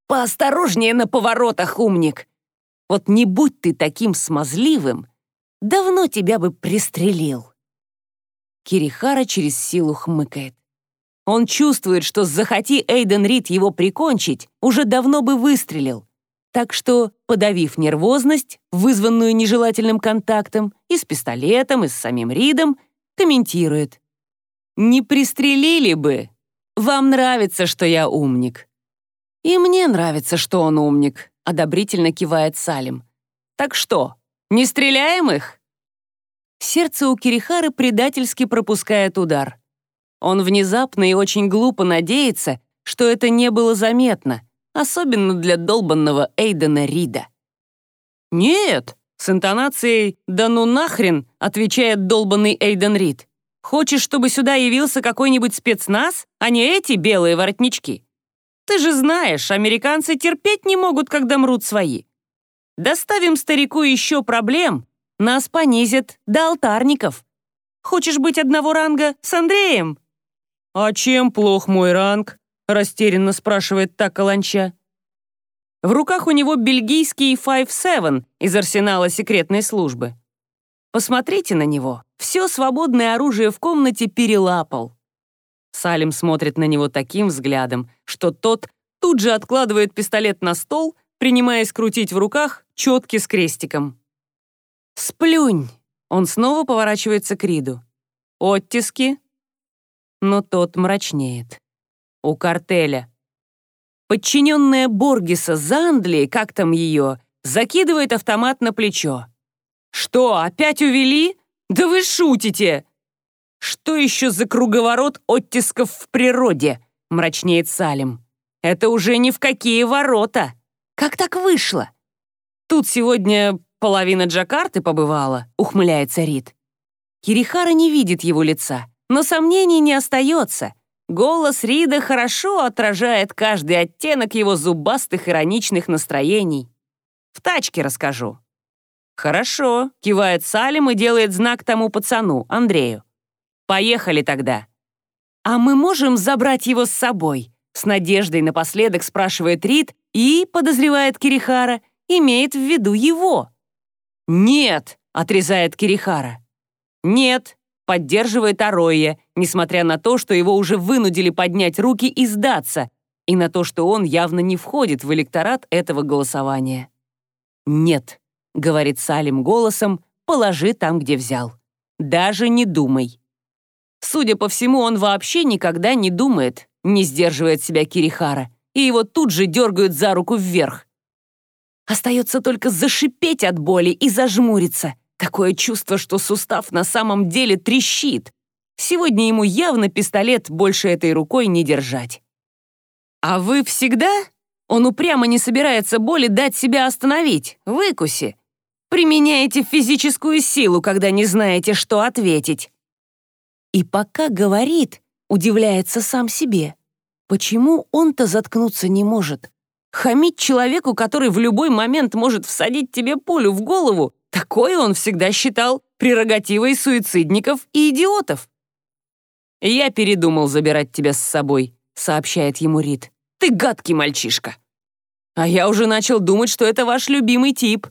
«Поосторожнее на поворотах, умник! Вот не будь ты таким смазливым, давно тебя бы пристрелил!» Кирихара через силу хмыкает. Он чувствует, что захоти Эйден Рид его прикончить, уже давно бы выстрелил. Так что, подавив нервозность, вызванную нежелательным контактом, и с пистолетом, и с самим Ридом, комментирует. «Не пристрелили бы. Вам нравится, что я умник». «И мне нравится, что он умник», — одобрительно кивает Салим. «Так что, не стреляем их?» Сердце у Кирихары предательски пропускает удар. Он внезапно и очень глупо надеется, что это не было заметно, особенно для долбанного Эйдена Рида. «Нет!» — с интонацией «да ну нахрен!» — отвечает долбанный Эйден Рид. «Хочешь, чтобы сюда явился какой-нибудь спецназ, а не эти белые воротнички? Ты же знаешь, американцы терпеть не могут, когда мрут свои. Доставим старику еще проблем, нас понизят до алтарников. Хочешь быть одного ранга с Андреем?» «А чем плох мой ранг?» — растерянно спрашивает та каланча. В руках у него бельгийский Five Seven из арсенала секретной службы. Посмотрите на него. Все свободное оружие в комнате перелапал. Салим смотрит на него таким взглядом, что тот тут же откладывает пистолет на стол, принимаясь крутить в руках четки с крестиком. «Сплюнь!» Он снова поворачивается к Риду. «Оттиски?» Но тот мрачнеет. «У картеля». Подчиненная Боргиса Зандли, как там ее, закидывает автомат на плечо. «Что, опять увели? Да вы шутите!» «Что еще за круговорот оттисков в природе?» — мрачнеет Салим. «Это уже ни в какие ворота! Как так вышло?» «Тут сегодня половина Джакарты побывала», — ухмыляется Рид. Кирихара не видит его лица, но сомнений не остается. Голос Рида хорошо отражает каждый оттенок его зубастых ироничных настроений. В тачке расскажу. «Хорошо», — кивает Салим и делает знак тому пацану, Андрею. «Поехали тогда». «А мы можем забрать его с собой?» С надеждой напоследок спрашивает Рид и, подозревает Кирихара, имеет в виду его. «Нет», — отрезает Кирихара. «Нет», — поддерживает Ароя, несмотря на то, что его уже вынудили поднять руки и сдаться, и на то, что он явно не входит в электорат этого голосования. «Нет», — говорит Салим голосом, «положи там, где взял. Даже не думай». Судя по всему, он вообще никогда не думает, не сдерживает себя Кирихара, и его тут же дергают за руку вверх. Остается только зашипеть от боли и зажмуриться. Такое чувство, что сустав на самом деле трещит. Сегодня ему явно пистолет больше этой рукой не держать. «А вы всегда?» Он упрямо не собирается боли дать себя остановить. Выкуси. Применяете физическую силу, когда не знаете, что ответить. И пока говорит, удивляется сам себе. Почему он-то заткнуться не может? Хамить человеку, который в любой момент может всадить тебе пулю в голову, такое он всегда считал прерогативой суицидников и идиотов. «Я передумал забирать тебя с собой», — сообщает ему Рид. «Ты гадкий мальчишка». «А я уже начал думать, что это ваш любимый тип».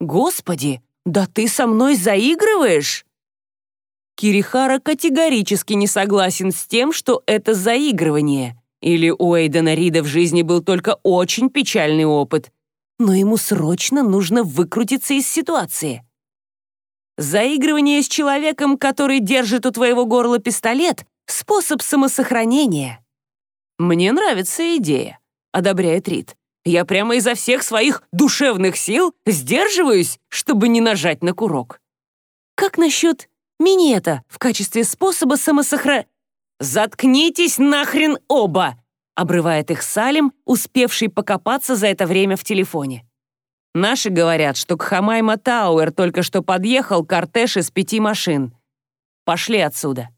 «Господи, да ты со мной заигрываешь?» Кирихара категорически не согласен с тем, что это заигрывание. Или у Эйдена Рида в жизни был только очень печальный опыт. Но ему срочно нужно выкрутиться из ситуации. Заигрывание с человеком, который держит у твоего горла пистолет — способ самосохранения. «Мне нравится идея», — одобряет Рид. «Я прямо изо всех своих душевных сил сдерживаюсь, чтобы не нажать на курок». «Как насчет минета в качестве способа самосохра...» «Заткнитесь нахрен оба!» — обрывает их Салим, успевший покопаться за это время в телефоне. Наши говорят, что к Хамайма Тауэр только что подъехал кортеж из пяти машин. Пошли отсюда.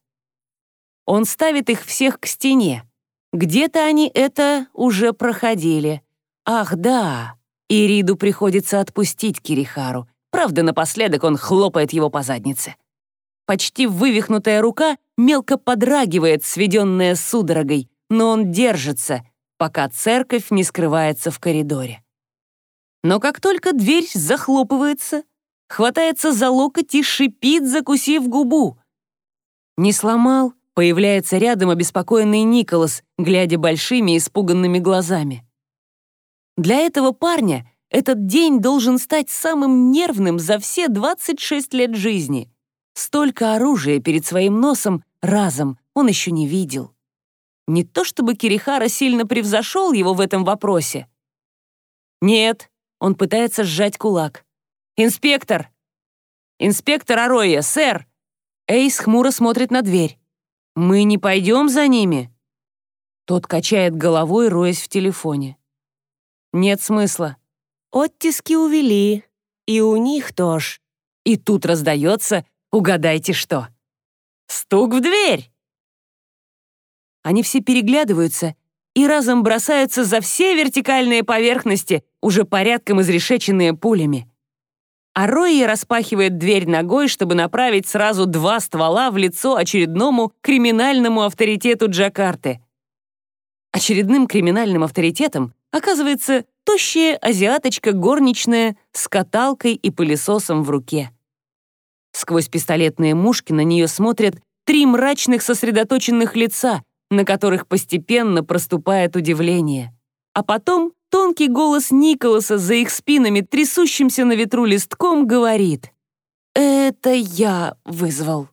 Он ставит их всех к стене. Где-то они это уже проходили. Ах, да. Ириду приходится отпустить Кирихару. Правда, напоследок он хлопает его по заднице. Почти вывихнутая рука мелко подрагивает, сведенная судорогой, но он держится, пока церковь не скрывается в коридоре. Но как только дверь захлопывается, хватается за локоть и шипит, закусив губу. Не сломал, появляется рядом обеспокоенный Николас, глядя большими испуганными глазами. Для этого парня этот день должен стать самым нервным за все 26 лет жизни. Столько оружия перед своим носом разом он еще не видел. Не то чтобы Кирихара сильно превзошел его в этом вопросе. Нет, он пытается сжать кулак. «Инспектор!» «Инспектор Ароя, сэр!» Эйс хмуро смотрит на дверь. «Мы не пойдем за ними?» Тот качает головой, роясь в телефоне. «Нет смысла. Оттиски увели. И у них тоже». И тут раздается Угадайте что? Стук в дверь! Они все переглядываются и разом бросаются за все вертикальные поверхности, уже порядком изрешеченные пулями. а Ройи распахивает дверь ногой, чтобы направить сразу два ствола в лицо очередному криминальному авторитету Джакарты. Очередным криминальным авторитетом оказывается тощая азиаточка горничная с каталкой и пылесосом в руке. Сквозь пистолетные мушки на нее смотрят три мрачных сосредоточенных лица, на которых постепенно проступает удивление. А потом тонкий голос Николаса за их спинами, трясущимся на ветру листком, говорит «Это я вызвал».